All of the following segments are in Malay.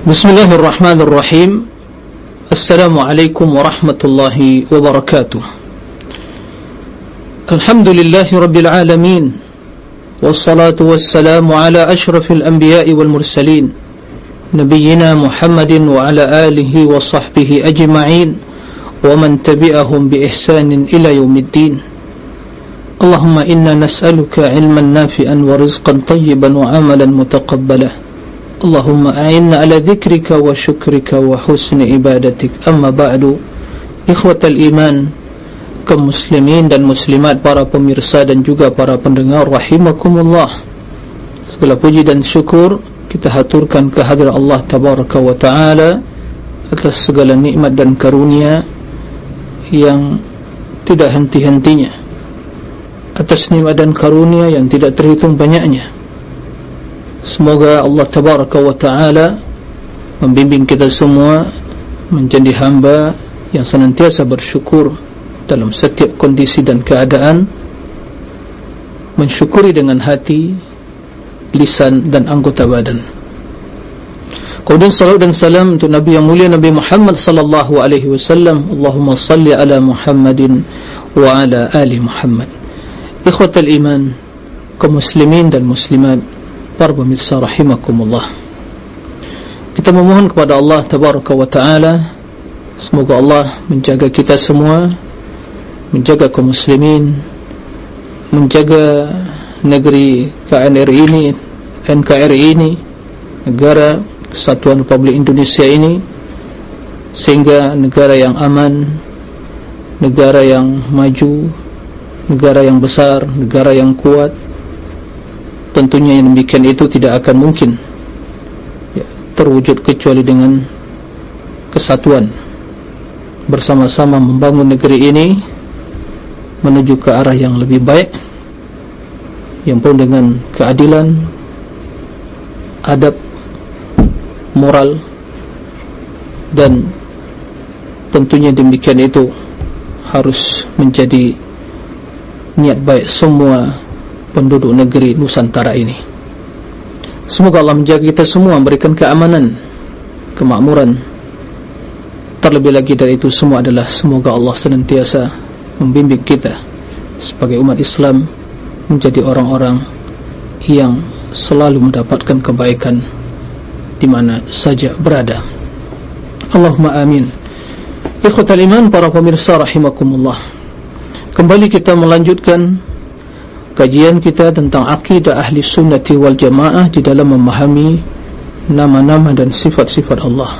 بسم الله الرحمن الرحيم. السلام عليكم ورحمة الله وبركاته. الحمد لله رب العالمين والصلاة والسلام على أشرف الأنبياء والمرسلين نبينا محمد وعلى آله وصحبه أجمعين ومن تبعهم بإحسان إلى يوم الدين. اللهم إنا نسألك علما نافعا ورزقا طيبا وعملا متقبلا. اللهم أعنا على ذكرك وشكرك وحسن عبادتك أما بعد إخوة الإيمان kaum muslimin dan muslimat para pemirsa dan juga para pendengar rahimakumullah segala puji dan syukur kita haturkan kehadiran Allah tabaraka wa taala atas segala nikmat dan karunia yang tidak henti-hentinya atas nikmat dan karunia yang tidak terhitung banyaknya semoga Allah tabaraka wa taala membimbing kita semua menjadi hamba yang senantiasa bersyukur dalam setiap kondisi dan keadaan mensyukuri dengan hati lisan dan anggota badan. Kemudian salam dan salam untuk Nabi yang mulia Nabi Muhammad sallallahu alaihi wasallam. Allahumma salli ala Muhammadin wa ala ali Muhammad. Ikhwatal iman kaum muslimin dan muslimat para pemirsa rahimakumullah. Kita memohon kepada Allah tabaraka wa taala semoga Allah menjaga kita semua menjaga kaum muslimin menjaga negeri KNRI ini NKRI ini negara kesatuan Republik Indonesia ini sehingga negara yang aman negara yang maju negara yang besar negara yang kuat tentunya yang demikian itu tidak akan mungkin ya, terwujud kecuali dengan kesatuan. Bersama-sama membangun negeri ini menuju ke arah yang lebih baik yang pun dengan keadilan adab moral dan tentunya demikian itu harus menjadi niat baik semua penduduk negeri Nusantara ini semoga Allah menjaga kita semua memberikan keamanan kemakmuran terlebih lagi dari itu semua adalah semoga Allah senantiasa membimbing kita sebagai umat Islam menjadi orang-orang yang selalu mendapatkan kebaikan di mana saja berada. Allahumma amin. Ikhwatal iman para pemirsa rahimakumullah. Kembali kita melanjutkan kajian kita tentang akidah ahli sunnati wal jamaah di dalam memahami nama-nama dan sifat-sifat Allah.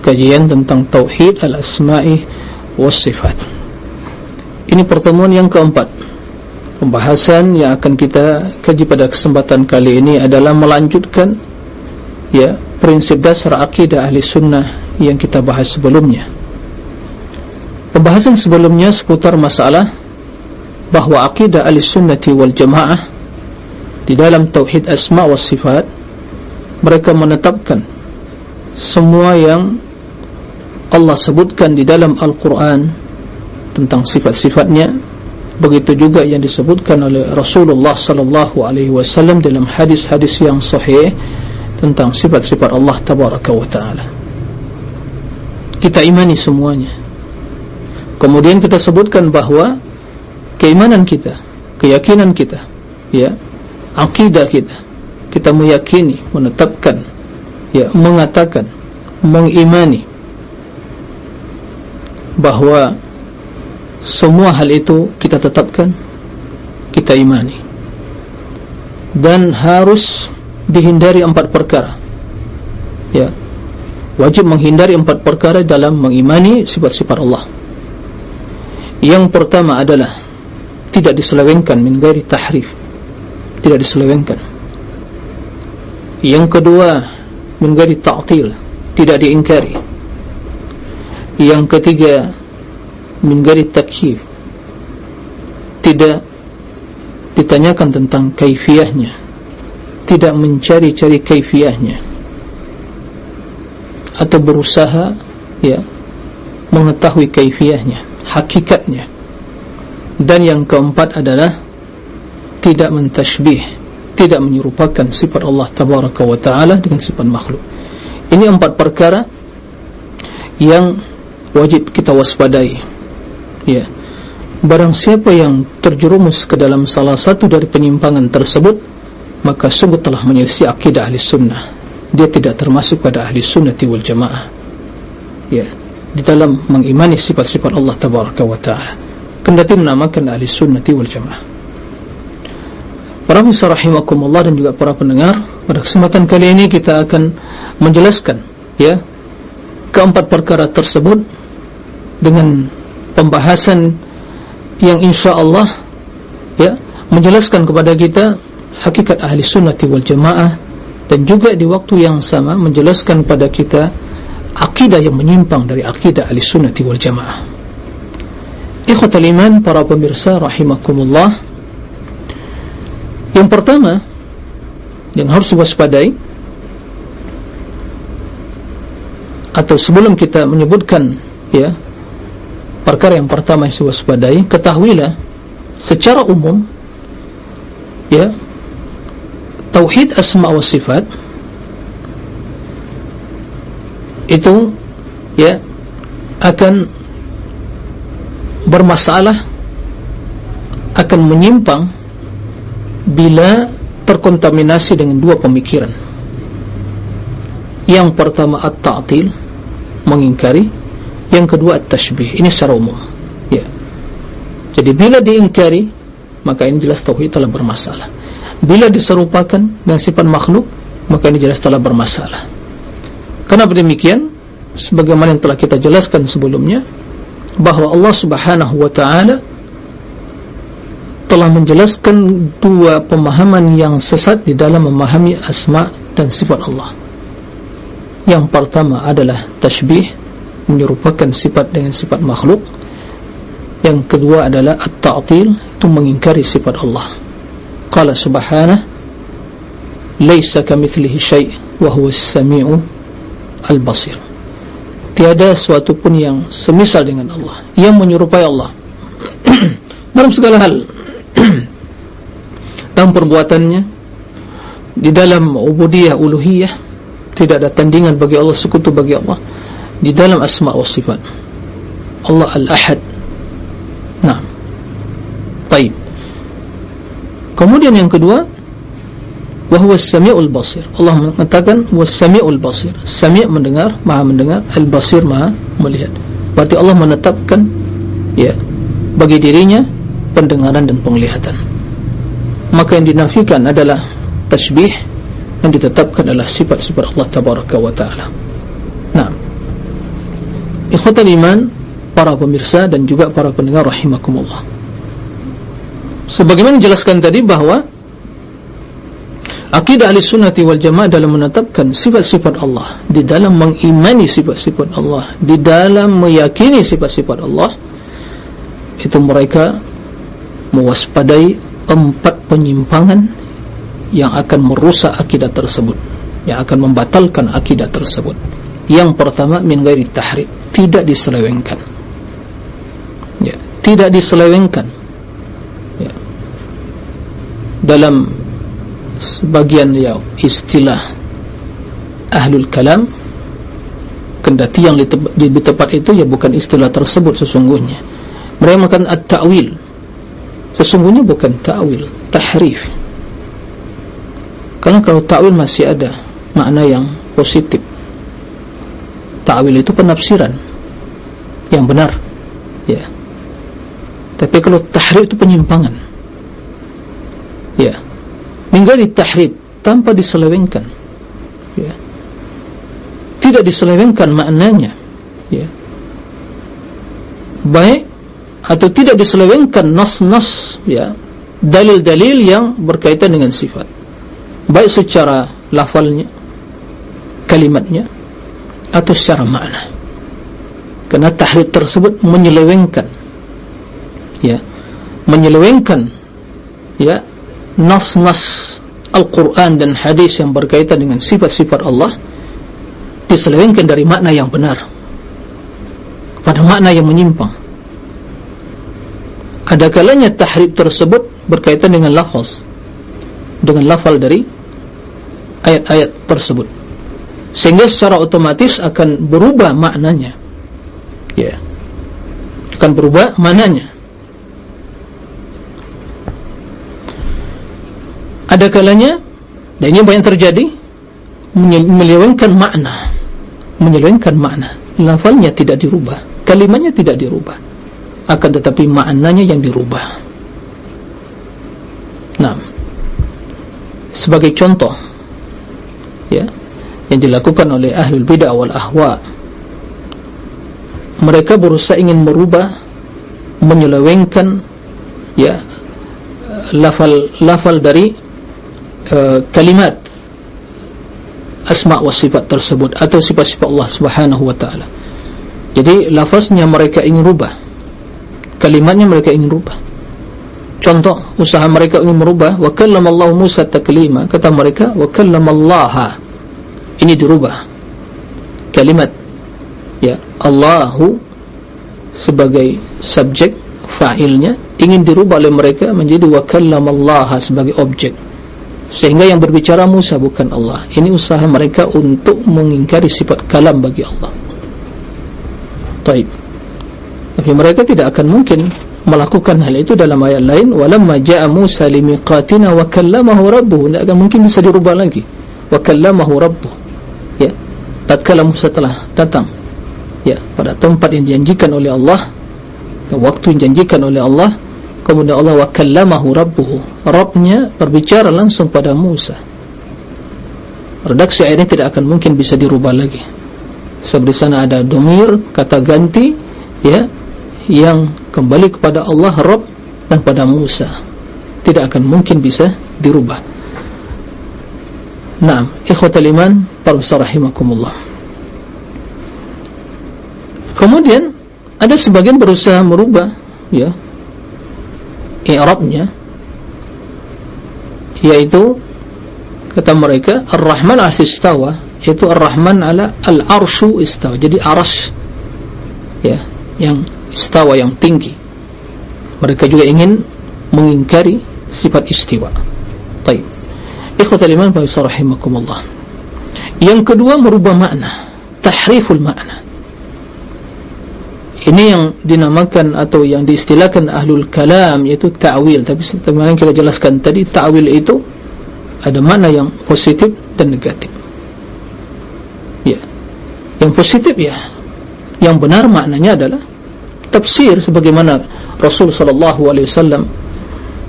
Kajian tentang tauhid al-asma'i was sifat. Ini pertemuan yang keempat Pembahasan yang akan kita kaji pada kesempatan kali ini adalah melanjutkan ya prinsip dasar akidah ahli sunnah yang kita bahas sebelumnya Pembahasan sebelumnya seputar masalah bahawa akidah ahli sunnati wal jamaah di dalam tauhid asma wa sifat mereka menetapkan semua yang Allah sebutkan di dalam Al-Quran tentang sifat-sifatnya begitu juga yang disebutkan oleh Rasulullah sallallahu alaihi wasallam dalam hadis-hadis yang sahih tentang sifat-sifat Allah tabaraka wa taala. Kita imani semuanya. Kemudian kita sebutkan bahawa keimanan kita keyakinan kita ya akidah kita kita meyakini menetapkan ya mengatakan mengimani bahawa semua hal itu kita tetapkan kita imani. Dan harus dihindari empat perkara ya. Wajib menghindari empat perkara dalam mengimani sifat-sifat Allah. Yang pertama adalah tidak diselewengkan min gairi tahrif. Tidak diselewengkan. Yang kedua min gairi ta'til. Tidak diingkari. Yang ketiga min gari takyif. Tidak ditanyakan tentang kaifiyahnya tidak mencari-cari kaifiyahnya atau berusaha ya mengetahui kaifiyahnya hakikatnya dan yang keempat adalah tidak mentashbih tidak menyerupakan sifat Allah tabaraka wa taala dengan sifat makhluk. Ini empat perkara yang wajib kita waspadai. Ya. Barang siapa yang terjerumus ke dalam salah satu dari penyimpangan tersebut maka sungguh telah menyelisih akidah ahli sunnah. Dia tidak termasuk pada ahli sunnati wal jamaah. Ya. Di dalam mengimani sifat-sifat Allah tabaraka wa ta'ala kendati menamakan ahli sunnati wal jamaah. Para misal rahimakumullah dan juga para pendengar pada kesempatan kali ini kita akan menjelaskan ya keempat perkara tersebut dengan pembahasan yang insya Allah ya menjelaskan kepada kita hakikat ahli sunnati wal jamaah dan juga di waktu yang sama menjelaskan kepada kita akidah yang menyimpang dari akidah ahli sunnati wal jamaah ikhwatal iman para pemirsa rahimakumullah. Yang pertama yang harus waspadai atau sebelum kita menyebutkan ya perkara yang pertama yang diwaspadai ketahuilah secara umum ya tauhid asma wa sifat itu ya akan bermasalah akan menyimpang bila terkontaminasi dengan dua pemikiran. Yang pertama at-ta'til mengingkari. Yang kedua at-tashbih. Ini secara umum. Ya. Jadi bila diingkari maka ini jelas tauhid telah bermasalah. Bila diserupakan dengan sifat makhluk maka ini jelas telah bermasalah. Kenapa demikian? Sebagaimana yang telah kita jelaskan sebelumnya bahawa Allah subhanahu wa ta'ala telah menjelaskan dua pemahaman yang sesat di dalam memahami asma dan sifat Allah. Yang pertama adalah tashbih menyerupakan sifat dengan sifat makhluk. Yang kedua adalah at-ta'til itu mengingkari sifat Allah. Qala subhanah laysa kamithlihi syai' wa huwa as-sami'u al-basir tiada sesuatu pun yang semisal dengan Allah yang menyerupai Allah. Dalam segala hal dalam perbuatannya di dalam ubudiyah uluhiyah tidak ada tandingan bagi Allah sekutu bagi Allah. Di dalam asma wa sifat Allah al-ahad. Nah. Taib. Kemudian yang kedua bahawa sami'ul basir Allah mengatakan was-sami'ul basir. Sami' mendengar maha mendengar al-basir maha melihat. Berarti Allah menetapkan ya bagi dirinya pendengaran dan penglihatan. Maka yang dinafikan adalah tasbih yang ditetapkan adalah sifat-sifat Allah tabaraka wa ta'ala. Nah ikhwatal iman para pemirsa dan juga para pendengar rahimakumullah. Sebagaimana dijelaskan tadi bahawa akidah ahli sunnati wal jamaah dalam menetapkan sifat-sifat Allah di dalam mengimani sifat-sifat Allah di dalam meyakini sifat-sifat Allah itu mereka mewaspadai empat penyimpangan yang akan merusak akidah tersebut yang akan membatalkan akidah tersebut. Yang pertama min gairi tahrib tidak diselewengkan. Ya tidak diselewengkan. Ya. Dalam sebagian ya istilah ahlul kalam kendati yang di, di tempat itu ya bukan istilah tersebut sesungguhnya. Mereka makan at-ta'wil. Sesungguhnya bukan ta'wil tahrif. Karena kalau ta'wil masih ada makna yang positif. Ta'wil itu penafsiran yang benar ya. Tapi kalau tahrib itu penyimpangan ya menjadi tahrib tanpa diselewengkan. Ya. Tidak diselewengkan maknanya. Ya. Baik atau tidak diselewengkan nas-nas ya dalil-dalil yang berkaitan dengan sifat. Baik secara lafalnya kalimatnya atau secara makna. Kerana tahrib tersebut menyelewengkan. Ya. Menyelewengkan. Ya nas-nas Al-Quran dan hadis yang berkaitan dengan sifat-sifat Allah diselewengkan dari makna yang benar. Pada makna yang menyimpang. Ada kalanya tahrib tersebut berkaitan dengan lafaz. Dengan lafal dari ayat-ayat tersebut. Sehingga secara otomatis akan berubah maknanya. Ya. Akan berubah maknanya ada kalanya dan ini banyak terjadi menyelewengkan makna. Menyelewengkan makna. Lafalnya tidak dirubah. Kalimatnya tidak dirubah. Akan tetapi maknanya yang dirubah. Nah. Sebagai contoh ya yang dilakukan oleh ahlul bid'ah wal ahwa mereka berusaha ingin merubah menyelewengkan ya lafal lafal dari uh, kalimat asma wa sifat tersebut atau sifat-sifat Allah Subhanahu wa taala. Jadi lafaznya mereka ingin rubah. Kalimatnya mereka ingin rubah. Contoh usaha mereka ingin merubah wa kallamallahu Musa taklima kata mereka wa kallamallaha ini dirubah. Kalimat ya Allahu sebagai subjek fa'ilnya ingin dirubah oleh mereka menjadi wa kallamallaha sebagai objek sehingga yang berbicara Musa bukan Allah. Ini usaha mereka untuk mengingkari sifat kalam bagi Allah. Taib. Tapi mereka tidak akan mungkin melakukan hal itu dalam ayat lain. Walamma jaa Musa limiqatina wa kallamahu rabbuhu. Tidak akan mungkin bisa dirubah lagi. Wa kallamahu rabbuhu. Ya. Tatkala Musa telah datang ya pada tempat yang dijanjikan oleh Allah waktu yang dijanjikan oleh Allah kemudian Allah wa kallamahu rabbuhu. Rabbnya berbicara langsung pada Musa. Redaksi ini tidak akan mungkin bisa dirubah lagi. Sebab di sana ada domir kata ganti ya yang kembali kepada Allah Rabb dan pada Musa. Tidak akan mungkin bisa dirubah. Naam ikhwatal iman para rahimakumullah. Kemudian ada sebagian berusaha merubah ya i'rabnya yaitu kata mereka Ar-Rahman al-Istawa yaitu Ar-Rahman ala al-Arshu istawa jadi aras ya yang istawa yang tinggi. Mereka juga ingin mengingkari sifat istiwa. Baik. Ikhwatal iman fa rahimakumullah. Yang kedua merubah makna tahriful makna ini yang dinamakan atau yang diistilahkan ahlul kalam yaitu ta'wil. Tapi sebenarnya kita jelaskan tadi ta'wil itu ada makna yang positif dan negatif. Ya. Yang positif ya. Yang benar maknanya adalah tafsir sebagaimana Rasul sallallahu alaihi wasallam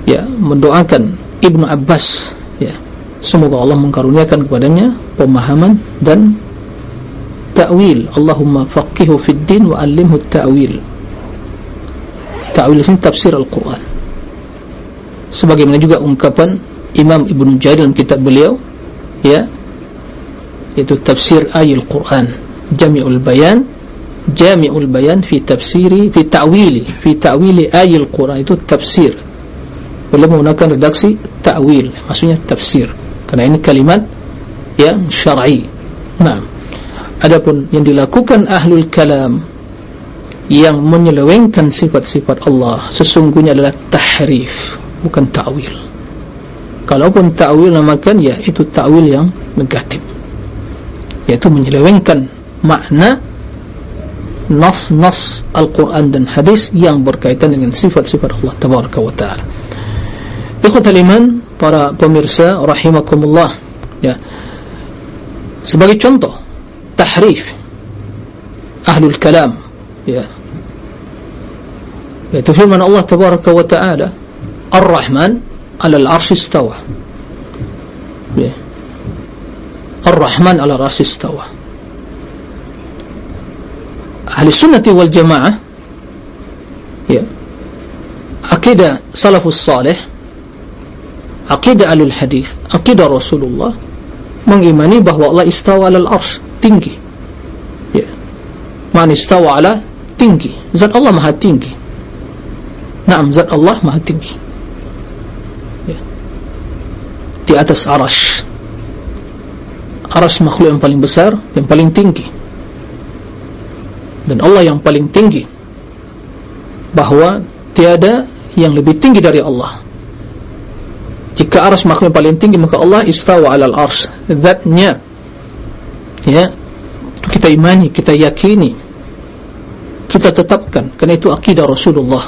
ya mendoakan Ibnu Abbas ya. Semoga Allah mengkaruniakan kepadanya pemahaman dan ta'wil. Allahumma faqihu fid din wa 'allimhu ta'wil. Ta'wil ini tafsir Al-Qur'an. Sebagaimana juga ungkapan Imam Ibnu Jarir dalam kitab beliau ya itu tafsir ayat Al-Qur'an Jami'ul Bayan Jami'ul Bayan fi tafsiri fi ta'wili fi ta'wili ayat Al-Qur'an itu tafsir. Beliau menggunakan redaksi ta'wil maksudnya tafsir. Karena ini kalimat yang syar'i. Nah adapun yang dilakukan ahlul kalam yang menyelewengkan sifat-sifat Allah sesungguhnya adalah tahrif bukan ta'wil. Kalaupun ta'wil namakan ya itu ta'wil yang negatif. Yaitu menyelewengkan makna nas-nas Al-Quran dan hadis yang berkaitan dengan sifat-sifat Allah Tabaraka wa Ta'ala. Ikhwatal iman para pemirsa rahimakumullah ya. Sebagai contoh tahrif ahlul kalam ya yaitu firman Allah Tabaraka wa Ta'ala Ar-Rahman ala al-arsh istawa ya Ar-Rahman ala al-arsh istawa ahli sunnati wal jamaah ya akidah salafus salih akidah alul hadis akidah rasulullah mengimani bahawa Allah istawa alal arsh tinggi. Ya. Man istawa ala tinggi. Zat Allah maha tinggi. Naam zat Allah maha tinggi. Ya. Di atas arash. Arash makhluk yang paling besar yang paling tinggi. Dan Allah yang paling tinggi. Bahawa tiada yang lebih tinggi dari Allah. Jika ars makhluk yang paling tinggi maka Allah istawa alal ars zatnya ya? Itu kita imani kita yakini. Kita tetapkan. Karena itu akidah Rasulullah.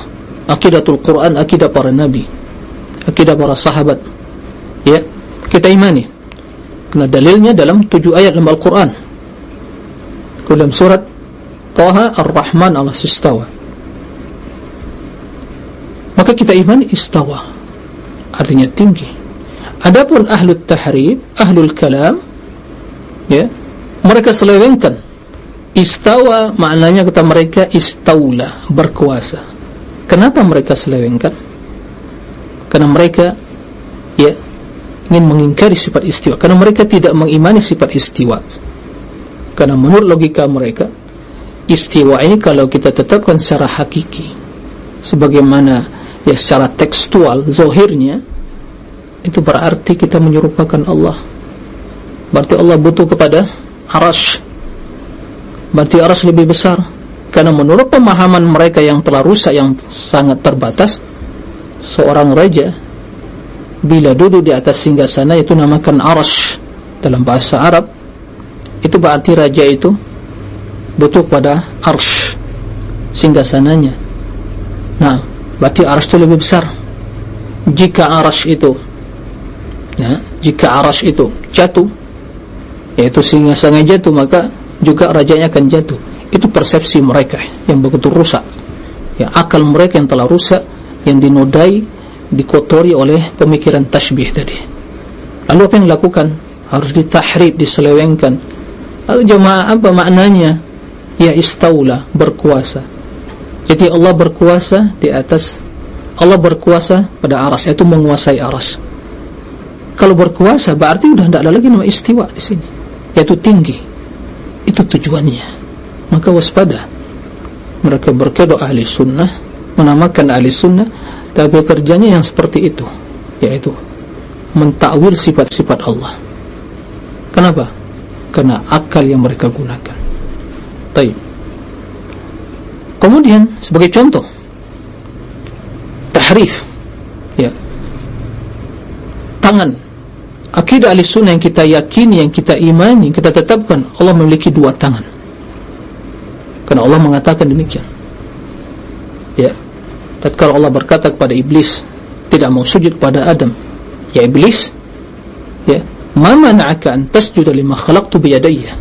Akidatul Quran akidah para nabi. Akidah para sahabat. Ya? Kita imani. Karena dalilnya dalam tujuh ayat dalam Al-Quran. Dalam surat Taha Ar-Rahman Allah istawa maka kita imani istawa. Artinya tinggi. Adapun ahlul tahrib ahlul kalam ya mereka selewengkan. Istawa maknanya kata mereka istaula berkuasa. Kenapa mereka selewengkan? Karena mereka ya ingin mengingkari sifat istiwa. Karena mereka tidak mengimani sifat istiwa. Karena menurut logika mereka istiwa ini kalau kita tetapkan secara hakiki sebagaimana ya secara tekstual zohirnya itu berarti kita menyerupakan Allah. Berarti Allah butuh kepada arash. Berarti aras lebih besar. Karena menurut pemahaman mereka yang telah rusak yang sangat terbatas seorang raja bila duduk di atas singgasana itu namakan aras dalam bahasa Arab itu berarti raja itu butuh pada arsh singgasananya. Nah berarti aras itu lebih besar. Jika aras itu ya, jika aras itu jatuh yaitu singgasana jatuh maka juga rajanya akan jatuh. Itu persepsi mereka yang begitu rusak. Ya akal mereka yang telah rusak yang dinodai dikotori oleh pemikiran tashbih tadi. Lalu apa yang dilakukan? Harus ditahrib diselewengkan. Lalu jemaah apa maknanya? Ya istaula berkuasa. Jadi Allah berkuasa di atas Allah berkuasa pada aras itu menguasai aras. Kalau berkuasa berarti sudah tidak ada lagi nama istiwa di sini yaitu tinggi. Itu tujuannya. Maka waspada. Mereka berkedok ahli sunnah menamakan ahli sunnah tapi kerjanya yang seperti itu yaitu mentakwil sifat-sifat Allah. Kenapa? karena akal yang mereka gunakan. Taib. kemudian sebagai contoh tahrif. Ya. Tangan akidah ahli sunnah yang kita yakini, yang kita imani, kita tetapkan Allah memiliki dua tangan. Karena Allah mengatakan demikian. Ya. Tatkala Allah berkata kepada iblis tidak mau sujud pada Adam. Ya iblis ya ma mana'aka an tasjuda lima khalaqtu biyadayya.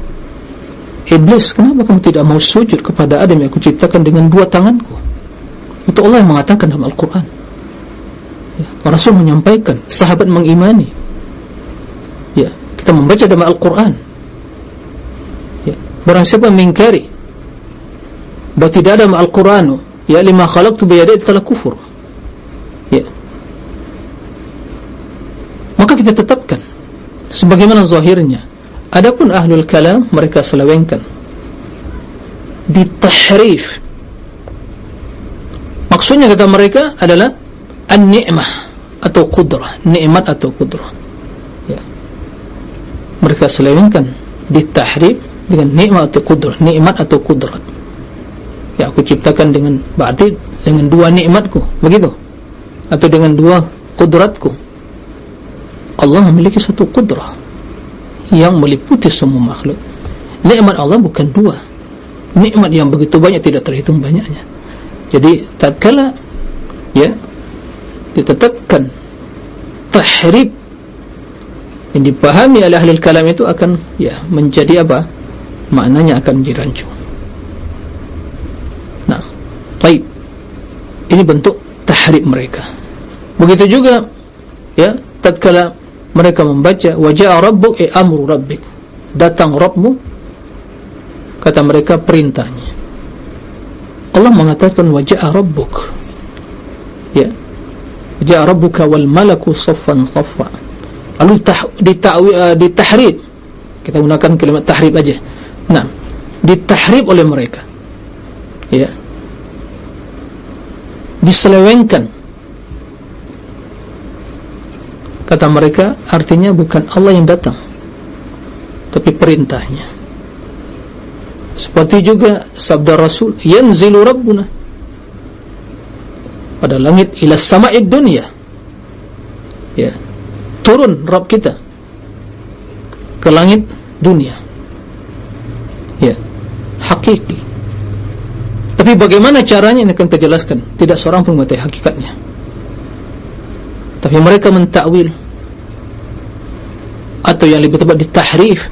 Iblis kenapa kamu tidak mau sujud kepada Adam yang aku ciptakan dengan dua tanganku? Itu Allah yang mengatakan dalam Al-Quran. Ya, Rasul menyampaikan sahabat mengimani kita membaca dalam Al-Quran. Ya. barang siapa mengingkari bahawa tidak ada Al-Quran ya lima khalaq tu biyadai telah kufur. Ya. Maka kita tetapkan sebagaimana zahirnya. Adapun ahlul kalam mereka selewengkan. Ditahrif maksudnya kata mereka adalah an-ni'mah atau qudrah. Nikmat atau qudrah mereka selewengkan ditahrib dengan nikmat atau kudrat nikmat atau kudrat ya aku ciptakan dengan berarti dengan dua nikmatku begitu. Atau dengan dua kudratku Allah memiliki satu kudrah yang meliputi semua makhluk. Nikmat Allah bukan dua. Nikmat yang begitu banyak tidak terhitung banyaknya. Jadi tatkala ya ditetapkan tahrib yang dipahami oleh ahli kalam itu akan ya menjadi apa? Maknanya akan menjadi rancu. Nah baik. Ini bentuk tahrib mereka. Begitu juga ya tatkala mereka membaca wajah rabbuk e amru rabbik. Datang rabbu kata mereka perintahnya. Allah mengatakan wajah rabbuk. Ya wajah rabbuka wal malaku saffan saffan lalu uh, ditahrib. Kita gunakan kalimat tahrib aja. Nah ditahrib oleh mereka. Ya. Diselewengkan. Kata mereka artinya bukan Allah yang datang tapi perintahnya. Seperti juga sabda Rasul yanzilu rabbuna. Pada langit ila sama'id dunia turun Rabb kita ke langit dunia. Hakiki. Tapi bagaimana caranya? Ini akan kita jelaskan tidak seorang pun mengetahui hakikatnya. Tapi mereka mentakwil. Atau yang lebih tepat ditahrif.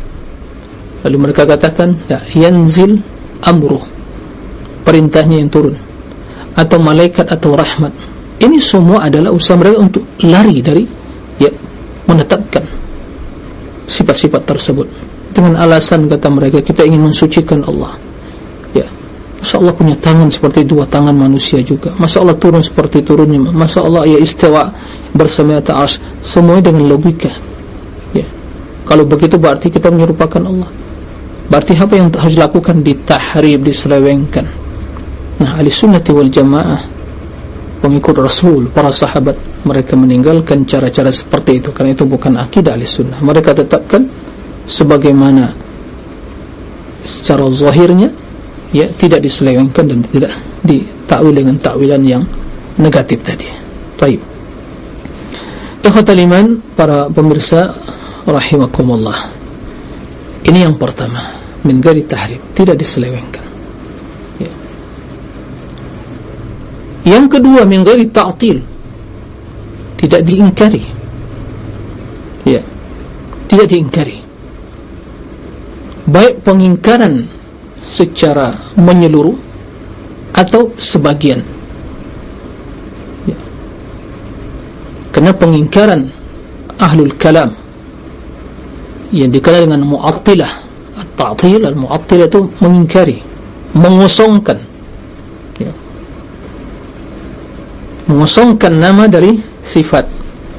Lalu mereka katakan ya yanzil amruh perintahnya yang turun. Atau malaikat atau rahmat. Ini semua adalah usaha mereka untuk lari dari ya menetapkan sifat-sifat tersebut. Dengan alasan kata mereka kita ingin mensucikan Allah. Ya. Masya Allah punya tangan seperti dua tangan manusia juga. Masya Allah turun seperti turunnya. Masya Allah ya istiwa bersama atas semuanya dengan logika. Ya. Kalau begitu berarti kita menyerupakan Allah. Berarti apa yang harus dilakukan? Ditahrib diselewengkan. Nah ahli sunnati wal jamaah pengikut Rasul, para sahabat mereka meninggalkan cara-cara seperti itu. Karena itu bukan akidah ahli sunnah mereka tetapkan sebagaimana secara zahirnya ya tidak diselewengkan dan tidak ditakwil dengan takwilan yang negatif tadi. Baik ikhwatal iman para pemirsa rahimakumullah. Ini yang pertama. Min gari tahrib. Tidak diselewengkan yang kedua min ghairi ta'til. Tidak diingkari. Ya. Tidak diingkari. Baik pengingkaran secara menyeluruh atau sebagian ya. kerana pengingkaran ahlul kalam yang dikenal dengan mu'attilah. At-ta'til al-mu'attilah itu mengingkari mengosongkan mengosongkan nama dari sifat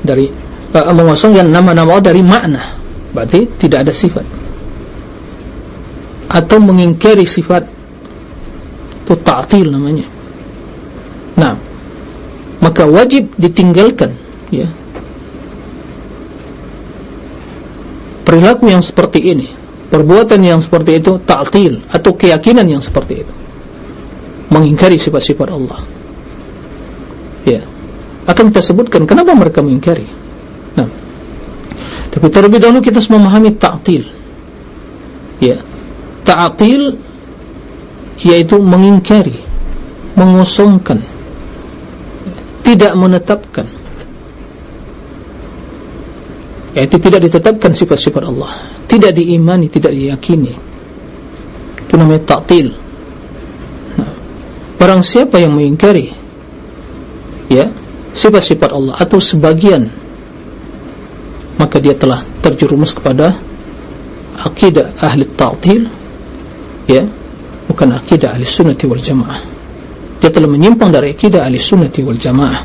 dari uh, mengosongkan nama-nama dari makna. Berarti tidak ada sifat. Atau mengingkari sifat itu ta'til namanya. Nah maka wajib ditinggalkan ya. Perilaku yang seperti ini perbuatan yang seperti itu ta'til atau keyakinan yang seperti itu. Mengingkari sifat-sifat Allah ya. Akan kita sebutkan kenapa mereka mengingkari. Nah. Tapi terlebih dahulu kita harus memahami ta'til. Ya. Ta'til yaitu mengingkari mengosongkan tidak menetapkan. Yaitu tidak ditetapkan sifat-sifat Allah. Tidak diimani, tidak diyakini. Itu namanya ta'til. Nah, barang siapa yang mengingkari ya? Sifat-sifat Allah atau sebagian maka dia telah terjerumus kepada akidah ahli ta'til ya? Bukan akidah ahli sunnati wal jamaah. Dia telah menyimpang dari akidah ahli sunnati wal jamaah.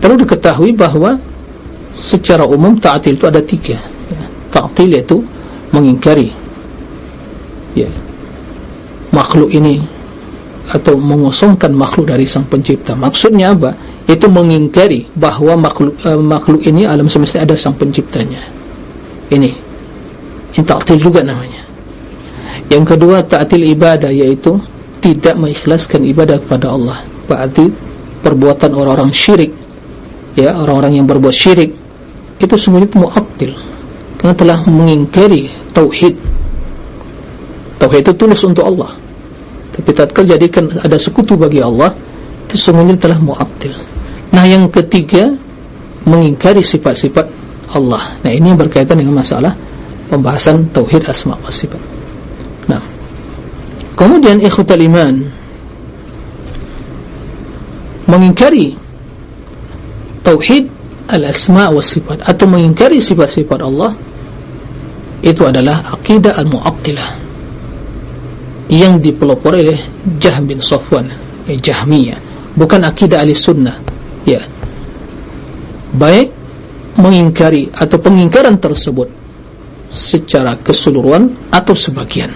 Perlu diketahui bahawa secara umum ta'til itu ada tiga ya. ta'til itu mengingkari ya? Makhluk ini atau mengosongkan makhluk dari sang pencipta. Maksudnya apa? itu mengingkari bahawa makhluk, uh, makhluk ini alam semesta ada sang penciptanya. Ini. Yang ta'atil juga namanya. Yang kedua ta'atil ibadah yaitu tidak mengikhlaskan ibadah kepada Allah. Berarti perbuatan orang-orang syirik ya orang-orang yang berbuat syirik itu semuanya itu mu'attil karena telah mengingkari tauhid. Tauhid itu tulus untuk Allah tapi tatkala jadikan ada sekutu bagi Allah itu semuanya telah mu'attil nah yang ketiga mengingkari sifat-sifat Allah. Nah ini berkaitan dengan masalah pembahasan tauhid asma wa sifat. Nah. Kemudian ikhwatal iman mengingkari tauhid al-asma wa sifat atau mengingkari sifat-sifat Allah itu adalah akidah al-mu'attilah yang dipelopor oleh Jahm bin Safwan eh, Jahmiyah bukan akidah ahli sunnah ya. Baik mengingkari atau pengingkaran tersebut secara keseluruhan atau sebagian.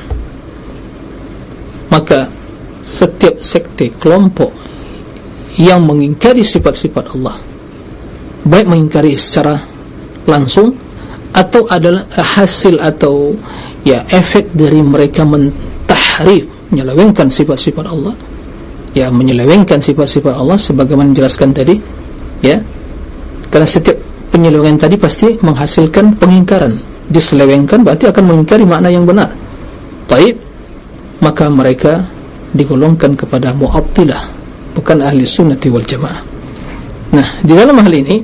Maka setiap sekte kelompok yang mengingkari sifat-sifat Allah baik mengingkari secara langsung atau adalah hasil atau ya efek dari mereka tahrif menyelewengkan sifat-sifat Allah. Ya menyelewengkan sifat-sifat Allah sebagaimana dijelaskan tadi ya. Karena setiap penyelewengan tadi pasti menghasilkan pengingkaran. Diselewengkan berarti akan mengingkari makna yang benar. Taib maka mereka digolongkan kepada mu'attilah bukan ahli sunnati wal jamaah. Nah di dalam hal ini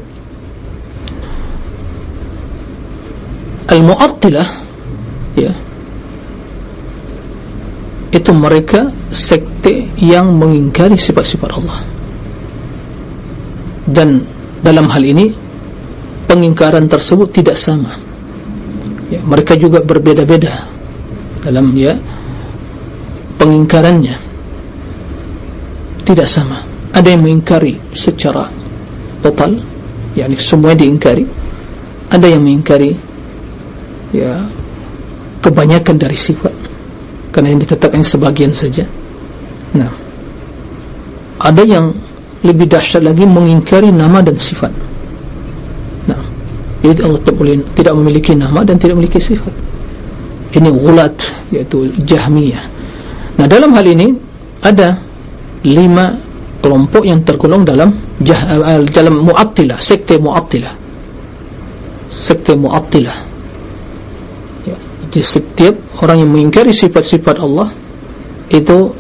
al-mu'attilah ya itu mereka sekte yang mengingkari sifat-sifat Allah. Dan dalam hal ini pengingkaran tersebut tidak sama. Ya, mereka juga berbeda-beda dalam ya pengingkarannya. Tidak sama. Ada yang mengingkari secara total yakni semua diingkari. Ada yang mengingkari ya kebanyakan dari sifat karena yang ditetapkan sebagian saja. Nah. Ada yang lebih dahsyat lagi mengingkari nama dan sifat. Nah. Jadi Allah tidak memiliki nama dan tidak memiliki sifat. Ini gulat yaitu jahmiyah. Nah dalam hal ini ada lima kelompok yang tergolong dalam jah, uh, dalam mu'attilah sekte mu'attilah. Sekte mu'attilah. Jadi setiap orang yang mengingkari sifat-sifat Allah itu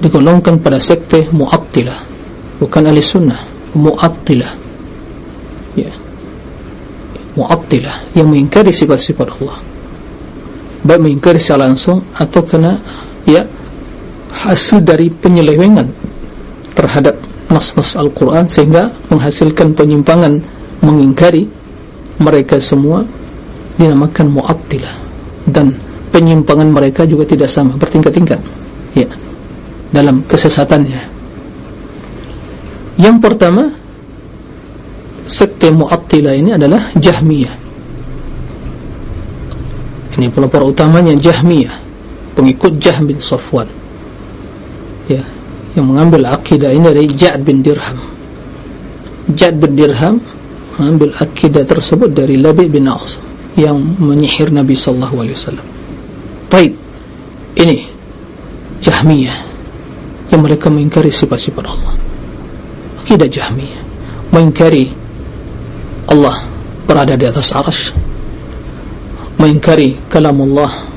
digolongkan pada sekte mu'attilah. Bukan ahli sunnah mu'attilah. Ya. Mu'attilah yang mengingkari sifat-sifat Allah. Baik mengingkari secara langsung atau kena ya hasil dari penyelewengan terhadap nas-nas Al-Quran sehingga menghasilkan penyimpangan mengingkari mereka semua dinamakan mu'attilah dan penyimpangan mereka juga tidak sama bertingkat-tingkat. Ya. Dalam kesesatannya. Yang pertama sekte mu'attilah ini adalah jahmiyah. Ini pelopor utamanya Jahmiyah. Pengikut Jah bin Safwan. Ya. Yang mengambil akidah ini dari Ja'ad bin Dirham. Ja'ad bin Dirham mengambil akidah tersebut dari Labi bin A'asam yang menyihir Nabi sallallahu alaihi wasallam. Baik. Ini Jahmiyah yang mereka mengingkari sifat-sifat Allah. Akidah Jahmiyah mengingkari Allah berada di atas arasy mengingkari kalamullah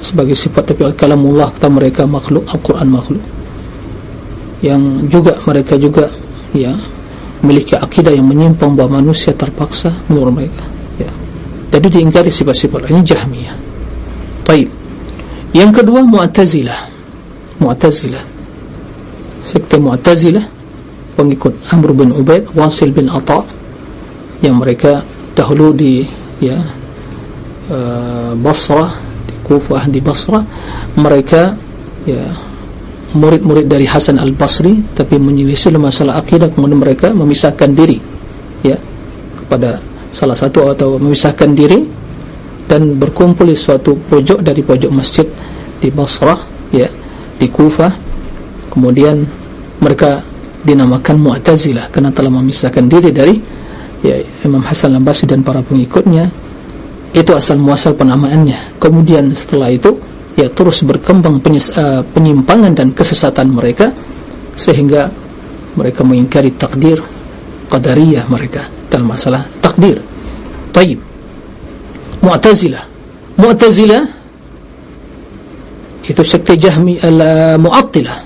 sebagai sifat tapi kalamullah kata mereka makhluk Al-Quran makhluk yang juga mereka juga ya memiliki akidah yang menyimpang bahawa manusia terpaksa menurut mereka jadi diingkari sifat-sifat ini jahmiyah. Taib. Yang kedua mu'tazilah. Mu'tazilah. Sekte mu'tazilah pengikut Amr bin Ubaid Wasil bin Atta yang mereka dahulu di ya Uh, Basrah di Kufah di Basrah mereka ya murid-murid dari Hasan Al-Basri tapi menyelisih masalah akidah kemudian mereka memisahkan diri ya kepada salah satu atau memisahkan diri dan berkumpul di suatu pojok dari pojok masjid di Basrah ya di Kufah. Kemudian mereka dinamakan Mu'tazilah karena telah memisahkan diri dari ya Imam Hasan Al-Basri dan para pengikutnya. Itu asal muasal penamaannya. Kemudian setelah itu ya terus berkembang uh, penyimpangan dan kesesatan mereka sehingga mereka mengingkari takdir qadariyah mereka dalam masalah. Takdir taib mu'tazilah mu'tazilah itu sekte jahmi al-mu'attilah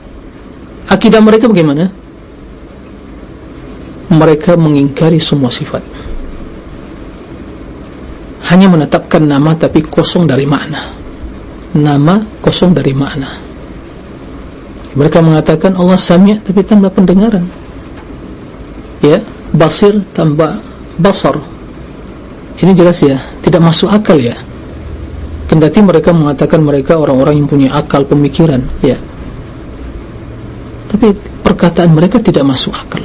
akidah mereka bagaimana? Mereka mengingkari semua sifat. Hanya menetapkan nama tapi kosong dari makna. Nama kosong dari makna. Mereka mengatakan Allah sami' tapi tanpa pendengaran. Ya basir tanpa basar. Ini jelas ya tidak masuk akal ya. Kendati mereka mengatakan mereka orang-orang yang punya akal pemikiran ya. Tapi perkataan mereka tidak masuk akal.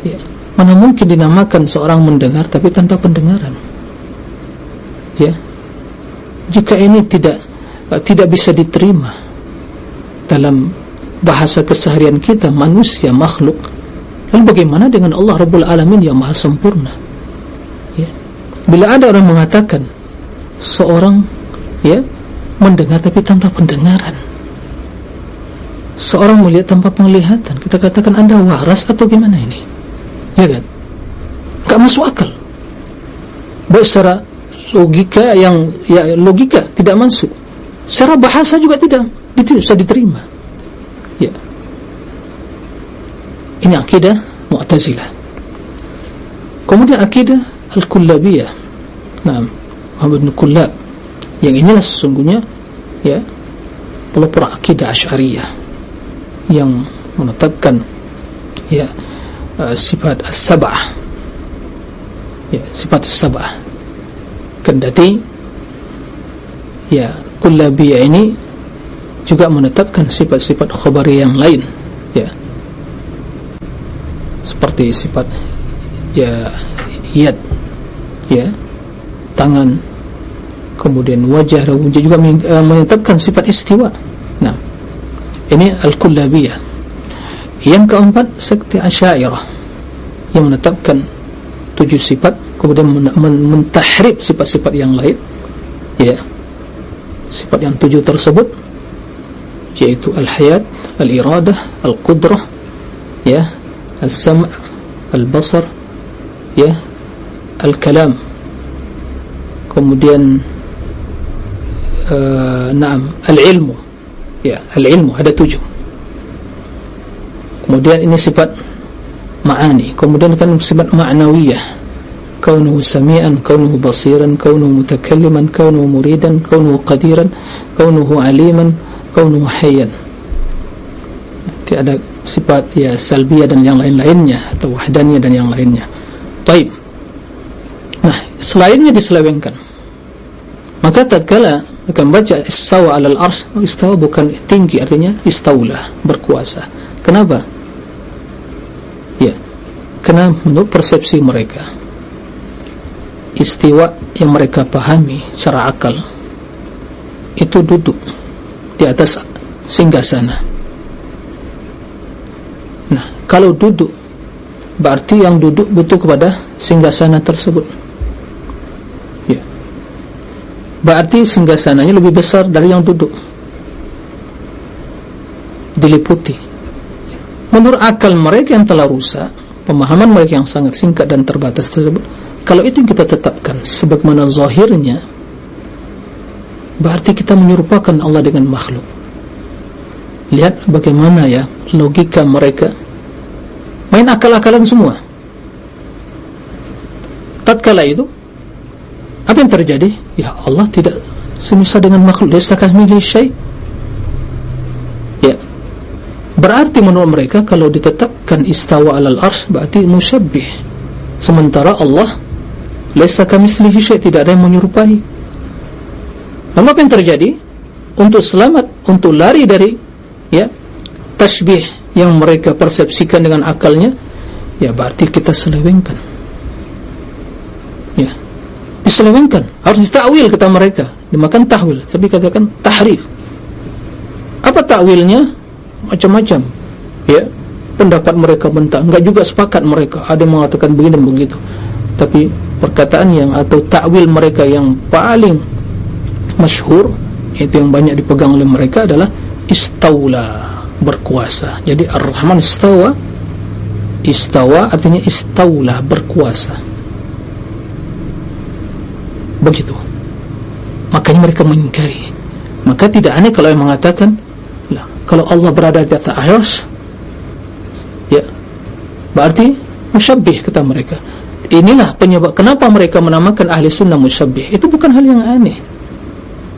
Ya. Mana mungkin dinamakan seorang mendengar tapi tanpa pendengaran? Ya. Jika ini tidak uh, tidak bisa diterima dalam bahasa keseharian kita manusia makhluk lalu bagaimana dengan Allah Rabbul Alamin yang maha sempurna? Ya. Bila ada orang mengatakan seorang ya mendengar tapi tanpa pendengaran. Seorang melihat tanpa penglihatan. Kita katakan anda waras atau gimana ini? Ya kan? Tak masuk akal. Baik secara logika yang ya logika tidak masuk. Secara bahasa juga tidak. Bisa diterima ya ini akidah mu'tazilah kemudian akidah al-kullabiyah nah Muhammad bin Kullab. Yang inilah sesungguhnya ya pelopor akidah asyariyah yang menetapkan ya uh, sifat as-sab'ah. Ya sifat as-sab'ah. Kendati ya kullabiyah ini juga menetapkan sifat-sifat khabari yang lain ya seperti sifat ya yad ya tangan kemudian wajah wujud juga menetapkan sifat istiwa. Nah ini al-kullabiyah. Yang keempat sekte asyairah yang menetapkan tujuh sifat kemudian men men mentahrib sifat-sifat yang lain ya sifat yang tujuh tersebut yaitu al-hayat, al-iradah, al-qudrah ya, al-sam' al-basar ya, al-kalam kemudian uh, naam, al-ilmu ya, al-ilmu, ada tujuh kemudian ini sifat ma'ani, kemudian kan sifat ma'nawiyah kaunuhu sami'an, kaunuhu basiran kaunuhu mutakalliman, kaunuhu muridan kaunuhu qadiran, kaunuhu aliman kaunuhu hayyan ada sifat ya salbiyah dan yang lain-lainnya atau wahdaniyah dan yang lainnya. Baik nah selainnya diselewengkan. Maka tatkala akan baca istawa alal ars istawa bukan tinggi artinya istaulah berkuasa. Kenapa? Ya karena menurut persepsi mereka. Istiwa yang mereka pahami secara akal itu duduk di atas singgah sana. Kalau duduk berarti yang duduk butuh kepada singgah sana tersebut. Ya. Berarti singgah sananya lebih besar dari yang duduk. Diliputi. Menurut akal mereka yang telah rusak, pemahaman mereka yang sangat singkat dan terbatas tersebut, kalau itu kita tetapkan sebagaimana zahirnya berarti kita menyerupakan Allah dengan makhluk lihat bagaimana ya logika mereka main akal-akalan semua. Tatkala itu apa yang terjadi? Ya Allah tidak semisal dengan makhluk desa kasmili syai. Ya. Berarti menurut mereka kalau ditetapkan istawa alal ars berarti musyabbih. Sementara Allah desa kasmili syai tidak ada yang menyerupai. Lalu apa yang terjadi? Untuk selamat, untuk lari dari ya tasbih yang mereka persepsikan dengan akalnya, ya berarti kita selewengkan. Ya. Diselewengkan, harus ditakwil kata mereka. Dimakan tahwil, tapi katakan tahrif. Apa takwilnya? Macam-macam. Ya. Pendapat mereka mentah, enggak juga sepakat mereka. Ada yang mengatakan begini dan begitu. Tapi perkataan yang atau takwil mereka yang paling masyhur itu yang banyak dipegang oleh mereka adalah istaula berkuasa. Jadi ar-rahman istawa istawa artinya istaula berkuasa. Begitu. Makanya mereka mengingkari. Maka tidak aneh kalau yang mengatakan lah, kalau Allah berada di atas arsy ya berarti musyabbih kata mereka. Inilah penyebab kenapa mereka menamakan ahli sunnah musyabbih. Itu bukan hal yang aneh.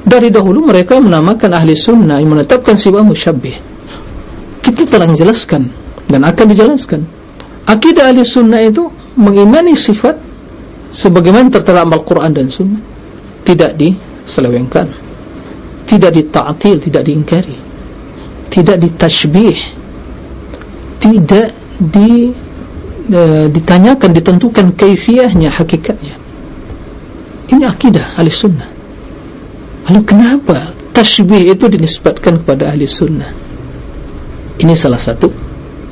Dari dahulu mereka menamakan ahli sunnah yang menetapkan sifat musyabbih kita telah menjelaskan dan akan dijelaskan. Akidah ahli sunnah itu mengimani sifat sebagaimana tertera Al-Quran dan sunnah. Tidak diselewengkan. Tidak dita'atil, tidak diingkari. Tidak ditashbih. Tidak di, e, ditanyakan, ditentukan kaifiahnya, hakikatnya. Ini akidah ahli sunnah. Lalu kenapa tashbih itu dinisbatkan kepada ahli sunnah? Ini salah satu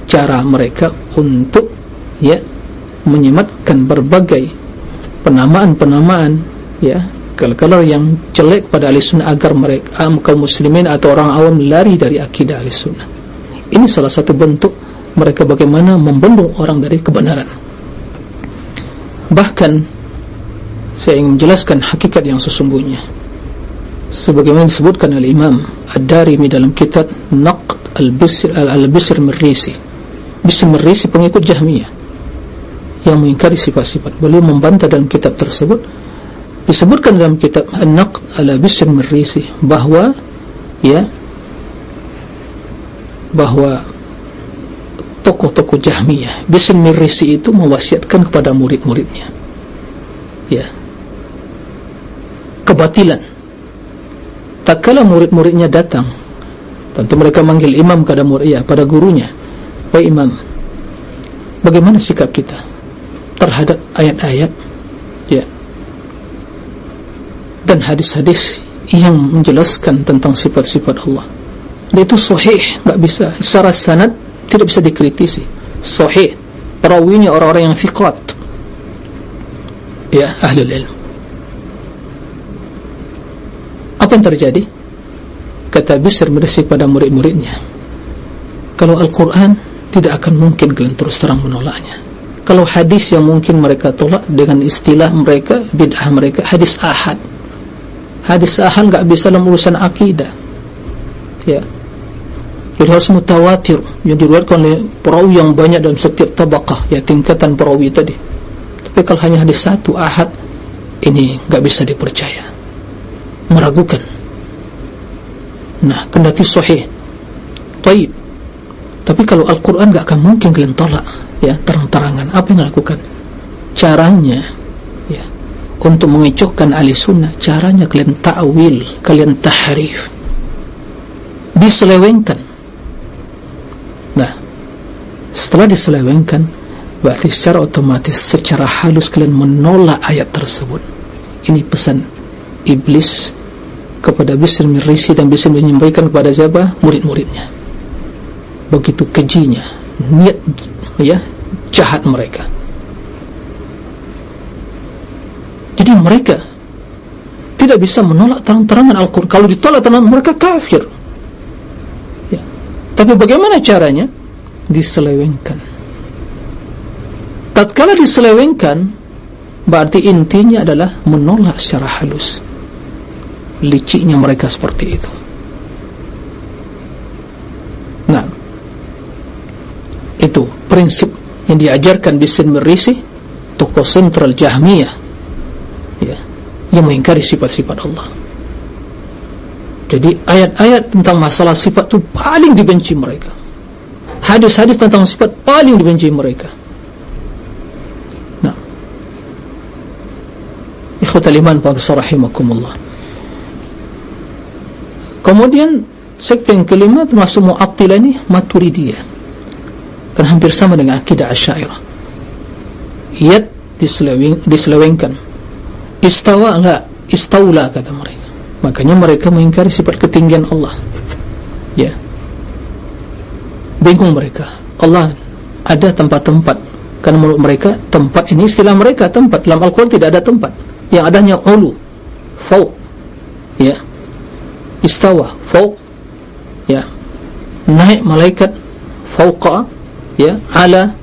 cara mereka untuk ya menyematkan berbagai penamaan-penamaan ya kalau-kalau yang jelek pada ahli sunnah agar mereka kaum muslimin atau orang awam lari dari akidah ahli sunnah. Ini salah satu bentuk mereka bagaimana membendung orang dari kebenaran. Bahkan saya ingin menjelaskan hakikat yang sesungguhnya sebagaimana disebutkan oleh Imam Ad-Darimi dalam kitab Naqd Al-Bisr Al-Bisr Mirrisi Bisr Mirrisi pengikut Jahmiyah yang mengingkari sifat-sifat. Beliau membantah dalam kitab tersebut. Disebutkan dalam kitab An-Naqd Al-Bisr Mirrisi bahawa ya bahawa tokoh-tokoh Jahmiyah Bisr Mirrisi itu mewasiatkan kepada murid-muridnya. Ya. Kebatilan. Tak kala murid-muridnya datang tentu mereka manggil imam kepada murid ya, pada gurunya. Baik imam bagaimana sikap kita terhadap ayat-ayat ya dan hadis-hadis yang menjelaskan tentang sifat-sifat Allah? Dia itu sahih tak bisa secara sanad tidak bisa dikritisi. Sahih perawinya orang-orang yang fiqat ya ahli ilmu apa yang terjadi kata Bisr meresik pada murid-muridnya. Kalau Al-Quran tidak akan mungkin kalian terus terang menolaknya. Kalau hadis yang mungkin mereka tolak dengan istilah mereka bid'ah mereka hadis ahad. Hadis ahad enggak bisa dalam urusan akidah. Ya. Jadi harus mutawatir. Yang diriwayatkan oleh perawi yang banyak dalam setiap tabaqah ya tingkatan perawi tadi. Tapi kalau hanya hadis satu ahad ini enggak bisa dipercaya. Meragukan nah kendati sahih. Taib. Tapi kalau Al-Quran gak akan mungkin kalian tolak ya terang-terangan apa yang lakukan caranya ya untuk mengecohkan ahli sunnah caranya kalian ta'wil kalian tahrif. Diselewengkan. Nah setelah diselewengkan berarti secara otomatis secara halus kalian menolak ayat tersebut. Ini pesan iblis kepada Bisr Mirisi dan Bisr menyampaikan kepada siapa? murid-muridnya begitu kejinya niat ya jahat mereka jadi mereka tidak bisa menolak terang-terangan Al-Quran kalau ditolak terang mereka kafir ya. tapi bagaimana caranya? diselewengkan tatkala diselewengkan berarti intinya adalah menolak secara halus liciknya mereka seperti itu. Nah itu prinsip yang diajarkan di Sin Merisi tokoh sentral Jahmiyah ya, yang mengingkari sifat-sifat Allah. Jadi ayat-ayat tentang masalah sifat itu paling dibenci mereka. Hadis-hadis tentang sifat paling dibenci mereka. Nah. Ikhwatal iman pak rahimakumullah Kemudian sekte yang kelima termasuk Mu'attilah ini Maturidiyah. Kan hampir sama dengan akidah Asy'ariyah. Yat diseleweng diselewengkan. Istawa enggak, istaula kata mereka. Makanya mereka mengingkari sifat ketinggian Allah. Ya. Bingung mereka. Allah ada tempat-tempat karena menurut mereka tempat ini istilah mereka tempat dalam Al-Qur'an tidak ada tempat. Yang adanya ulu, fauq. Ya istawa fauq ya. Naik malaikat fauqa ya ala.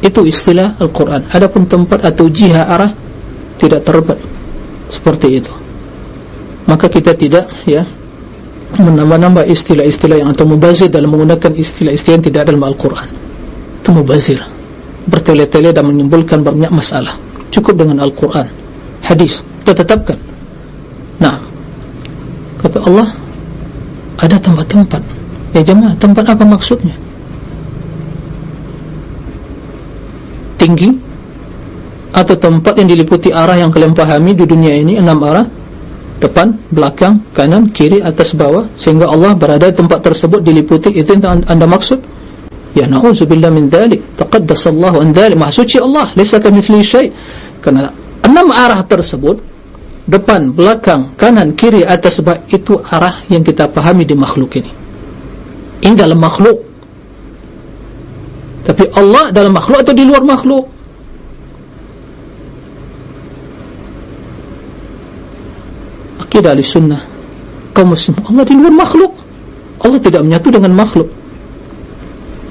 Itu istilah Al-Quran. Adapun tempat atau jiha arah tidak terdapat seperti itu. Maka kita tidak ya menambah-nambah istilah-istilah yang atau mubazir dalam menggunakan istilah-istilah yang tidak dalam Al-Quran. Itu mubazir. Bertele-tele dan menimbulkan banyak masalah. Cukup dengan Al-Quran. Hadis tetapkan kata Allah ada tempat-tempat. Ya jemaah tempat apa maksudnya? Tinggi atau tempat yang diliputi arah yang kalian pahami di dunia ini enam arah. Depan, belakang, kanan, kiri, atas, bawah. Sehingga Allah berada di tempat tersebut diliputi. Itu yang anda maksud? Ya na'udzubillah min dhalik. Taqaddasallahu an dhalik. Maksudnya Allah. Lisa kamithli syai. Kerana enam arah tersebut depan, belakang, kanan, kiri, atas sebab itu arah yang kita pahami di makhluk ini. Ini dalam makhluk. Tapi Allah dalam makhluk atau di luar makhluk? Akidah ahli sunnah kaum muslim Allah di luar makhluk. Allah tidak menyatu dengan makhluk.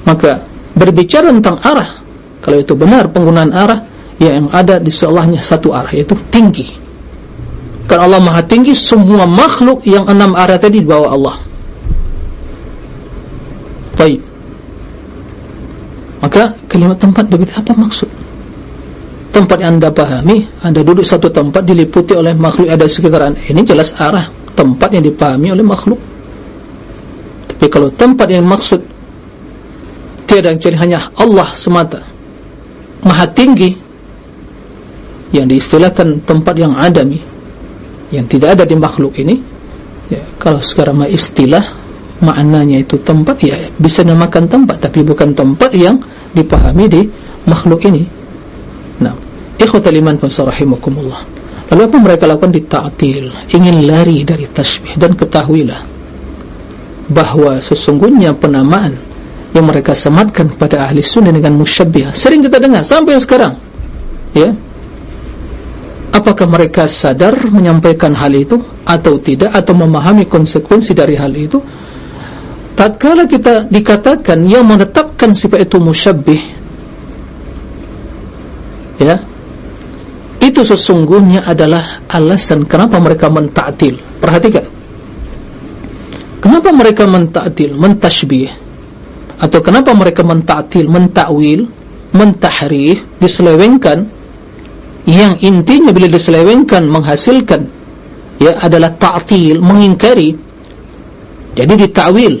Maka berbicara tentang arah kalau itu benar penggunaan arah yang ada di seolahnya satu arah yaitu tinggi kan Allah maha tinggi semua makhluk yang enam arah tadi di bawah Allah. Baik maka kalimat tempat begitu apa maksud? Tempat yang anda pahami anda duduk satu tempat diliputi oleh makhluk ada sekitaran. Ini jelas arah tempat yang dipahami oleh makhluk. Tapi kalau tempat yang maksud tiada kecuali hanya Allah semata maha tinggi yang diistilahkan tempat yang adami yang tidak ada di makhluk ini ya, kalau sekarang istilah maknanya itu tempat ya bisa namakan tempat tapi bukan tempat yang dipahami di makhluk ini. Nah ikhwatal iman fansarahimakumullah lalu apa mereka lakukan di ta'atil ingin lari dari tasbih dan ketahuilah bahawa sesungguhnya penamaan yang mereka sematkan kepada ahli sunnah dengan musyabbih sering kita dengar sampai sekarang ya apakah mereka sadar menyampaikan hal itu atau tidak atau memahami konsekuensi dari hal itu? Tatkala kita dikatakan yang menetapkan sifat itu musyabbih ya itu sesungguhnya adalah alasan kenapa mereka menta'til perhatikan. Kenapa mereka menta'til mentashbih? Atau kenapa mereka menta'til menta'wil mentahrif diselewengkan yang intinya bila diselewengkan menghasilkan ya adalah ta'til mengingkari. Jadi ditakwil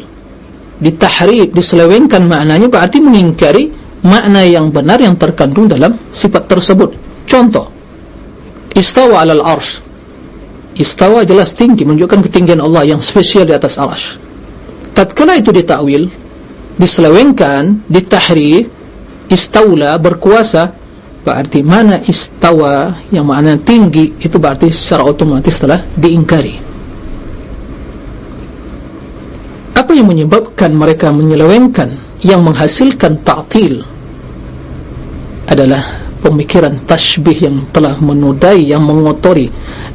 ditahrif, diselewengkan maknanya berarti mengingkari makna yang benar yang terkandung dalam sifat tersebut. Contoh istawa alal arsh. Istawa jelas tinggi menunjukkan ketinggian Allah yang spesial di atas arsh. Tatkala itu ditakwil diselewengkan, ditahrif istawla, berkuasa berarti mana istawa yang makna tinggi itu berarti secara otomatis telah diingkari. Apa yang menyebabkan mereka menyelewengkan yang menghasilkan ta'til adalah pemikiran tashbih yang telah menodai yang mengotori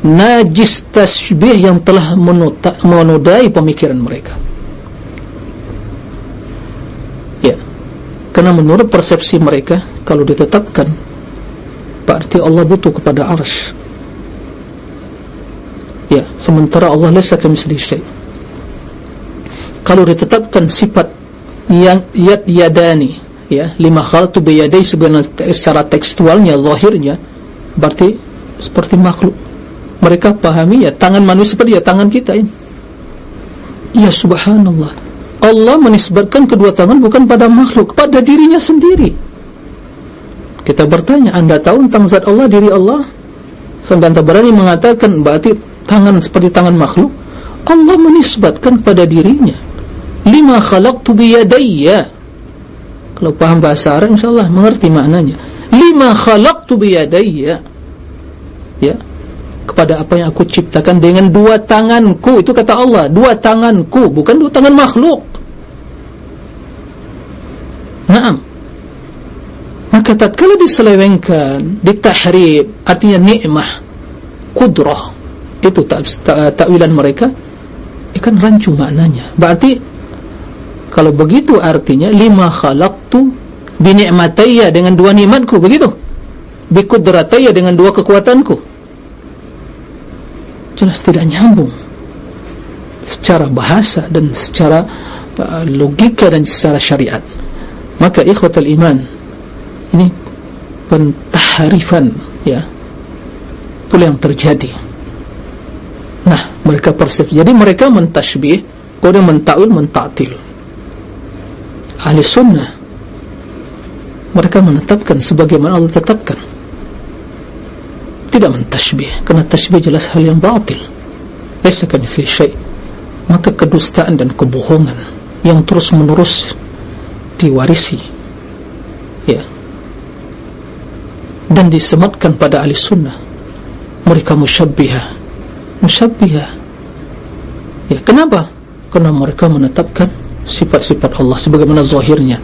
najis tashbih yang telah menodai pemikiran mereka. Ya. Karena menurut persepsi mereka kalau ditetapkan berarti Allah butuh kepada arsh. Ya sementara Allah lesa kamisli syait kalau ditetapkan sifat yang yad yadani ya lima khaltu biyadai secara tekstualnya zahirnya berarti seperti makhluk. Mereka pahami ya tangan manusia seperti ya tangan kita ini. Ya subhanallah. Allah menisbatkan kedua tangan bukan pada makhluk pada dirinya sendiri kita bertanya anda tahu tentang zat Allah diri Allah? Sampai anda berani mengatakan berarti tangan seperti tangan makhluk. Allah menisbatkan pada dirinya. Lima khalaqtu biyadayya. Kalau paham bahasa Arab insyaallah mengerti maknanya. Lima khalaqtu biyadayya. Ya. Kepada apa yang aku ciptakan dengan dua tanganku. Itu kata Allah dua tanganku bukan dua tangan makhluk. Naam maka tatkala diselewengkan ditahrib artinya nikmah kudrah itu takwilan mereka ikan rancu maknanya. Berarti kalau begitu artinya lima khalaqtu bi ni'matayya dengan dua nikmatku begitu? Bi qudratayya dengan dua kekuatanku. Jelas tidak nyambung. Secara bahasa dan secara uh, logika dan secara syariat. Maka ikhwatul iman ini pentahrifan ya. Itu yang terjadi. Nah mereka persepsi. Jadi mereka mentashbih kemudian mentakwil menta'til. Ahli sunnah mereka menetapkan sebagaimana Allah tetapkan. Tidak mentashbih kerana tashbih jelas hal yang batil. Lesa kamithli syai. Maka kedustaan dan kebohongan yang terus menerus diwarisi ya dan disematkan pada ahli sunnah. Mereka musyabbihah. Musyabbihah. Ya kenapa? kerana mereka menetapkan sifat-sifat Allah sebagaimana zahirnya.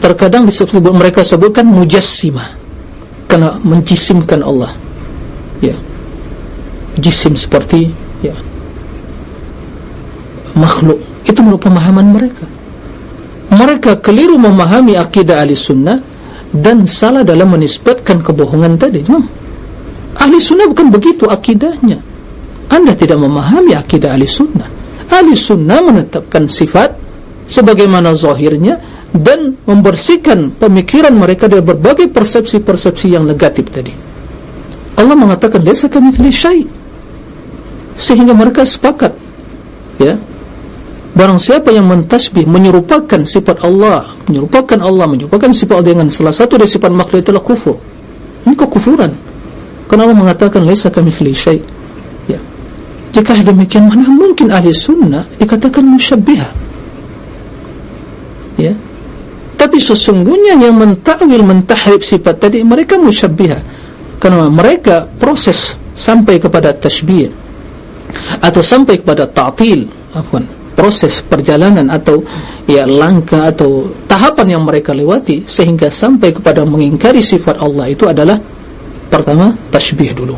Terkadang disebut mereka sebutkan mujassimah karena menjisimkan Allah. Ya. Jisim seperti ya makhluk. Itu menurut pemahaman mereka. Mereka keliru memahami akidah ahli sunnah dan salah dalam menisbatkan kebohongan tadi. Hmm. ahli sunnah bukan begitu akidahnya. Anda tidak memahami akidah ahli sunnah. Ahli sunnah menetapkan sifat sebagaimana zahirnya dan membersihkan pemikiran mereka dari berbagai persepsi-persepsi yang negatif tadi. Allah mengatakan desa kami syait sehingga mereka sepakat ya Barang siapa yang mentasbih menyerupakan sifat Allah, menyerupakan Allah, menyerupakan sifat Allah dengan salah satu dari sifat makhluk itulah kufur. Ini kekufuran. Karena Allah mengatakan laisa kamitsli syai'. Ya. Jika demikian mana mungkin ahli sunnah dikatakan musyabbihah? Ya. Tapi sesungguhnya yang mentakwil mentahrif sifat tadi mereka musyabbihah. Karena mereka proses sampai kepada tasbih atau sampai kepada ta'til, afwan proses perjalanan atau ya langkah atau tahapan yang mereka lewati sehingga sampai kepada mengingkari sifat Allah itu adalah pertama tasbih dulu.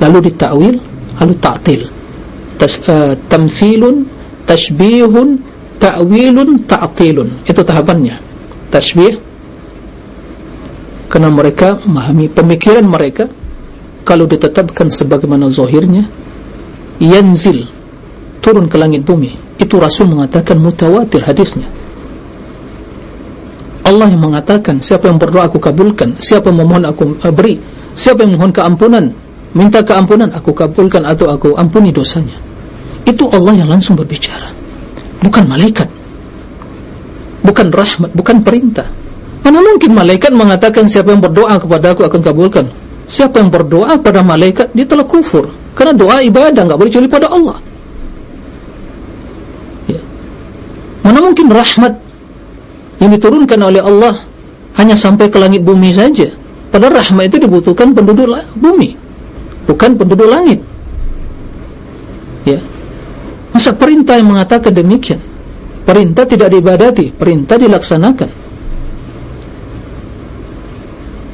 Lalu ditakwil lalu ta'til. Tas, uh, tamthilun tashbihun ta'wilun ta'tilun. Itu tahapannya. Tasbih kerana mereka memahami pemikiran mereka kalau ditetapkan sebagaimana zahirnya yanzil turun ke langit bumi itu Rasul mengatakan mutawatir hadisnya. Allah yang mengatakan siapa yang berdoa aku kabulkan siapa yang memohon aku uh, beri siapa yang memohon keampunan minta keampunan aku kabulkan atau aku ampuni dosanya. Itu Allah yang langsung berbicara. Bukan malaikat. Bukan rahmat bukan perintah. Mana mungkin malaikat mengatakan siapa yang berdoa kepada aku akan kabulkan. Siapa yang berdoa pada malaikat dia telah kufur. Karena doa ibadah enggak boleh pada Allah Mana mungkin rahmat yang diturunkan oleh Allah hanya sampai ke langit bumi saja. Padahal rahmat itu dibutuhkan penduduk bumi, bukan penduduk langit. Ya. Masa perintah yang mengatakan demikian? Perintah tidak diibadati, perintah dilaksanakan.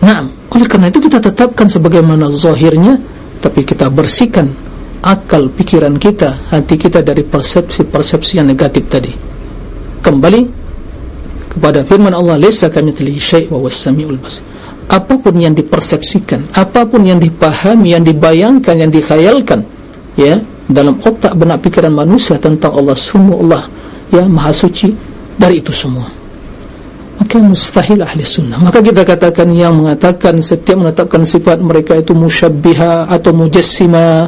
Nah, oleh karena itu kita tetapkan sebagaimana zahirnya, tapi kita bersihkan akal pikiran kita, hati kita dari persepsi-persepsi yang negatif tadi kembali kepada firman Allah laisa kamitslihi syai' wa huwas samiul basir. Apapun yang dipersepsikan apapun yang dipahami yang dibayangkan yang dikhayalkan ya dalam otak benak pikiran manusia tentang Allah semua Allah ya maha suci dari itu semua. Maka mustahil ahli sunnah. Maka kita katakan yang mengatakan setiap menetapkan sifat mereka itu musyabbiha atau mujassima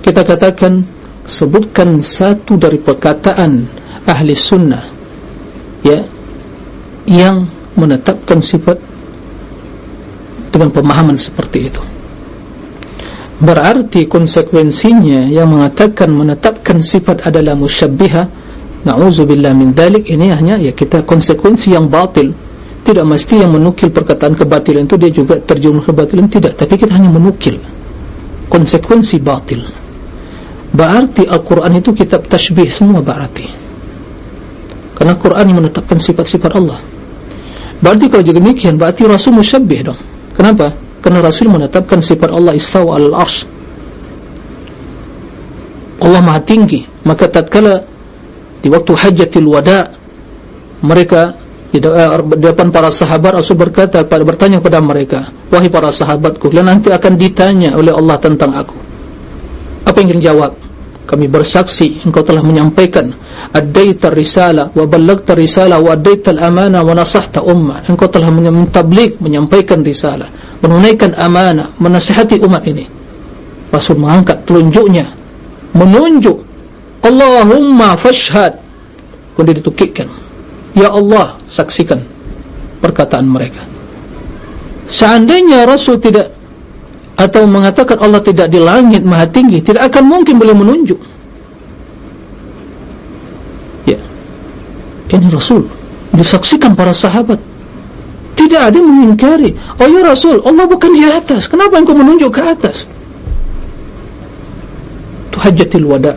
kita katakan sebutkan satu dari perkataan ahli sunnah ya yang menetapkan sifat dengan pemahaman seperti itu. Berarti konsekuensinya yang mengatakan menetapkan sifat adalah musyabbiha na'udzubillah min dalik ini hanya ya kita konsekuensi yang batil. Tidak mesti yang menukil perkataan kebatilan itu dia juga terjun kebatilan tidak. Tapi kita hanya menukil konsekuensi batil. Berarti Al-Quran itu kitab tashbih semua berarti Karena Quran yang menetapkan sifat-sifat Allah. Berarti kalau jadi demikian, berarti Rasul musyabbih dong. Kenapa? Karena Rasul menetapkan sifat Allah istawa al-arsh. Allah maha tinggi. Maka tatkala di waktu hajatil wada, mereka di depan para sahabat Rasul berkata kepada bertanya kepada mereka, wahai para sahabatku, kalian nanti akan ditanya oleh Allah tentang aku. Apa yang kalian jawab? Kami bersaksi engkau telah menyampaikan addaita risalah wa ballagta risalah wa addaita al-amanah wa nasahta ummah engkau telah mentablik menyampaikan risalah menunaikan amanah menasihati umat ini. Rasul mengangkat telunjuknya menunjuk Allahumma fashhad. Kemudian ditukikkan. Ya Allah saksikan perkataan mereka. Seandainya Rasul tidak atau mengatakan Allah tidak di langit maha tinggi tidak akan mungkin boleh menunjuk ini Rasul. Disaksikan para sahabat. Tidak ada mengingkari. Oh ya Rasul Allah bukan di atas. Kenapa engkau menunjuk ke atas? Itu hajatil wada.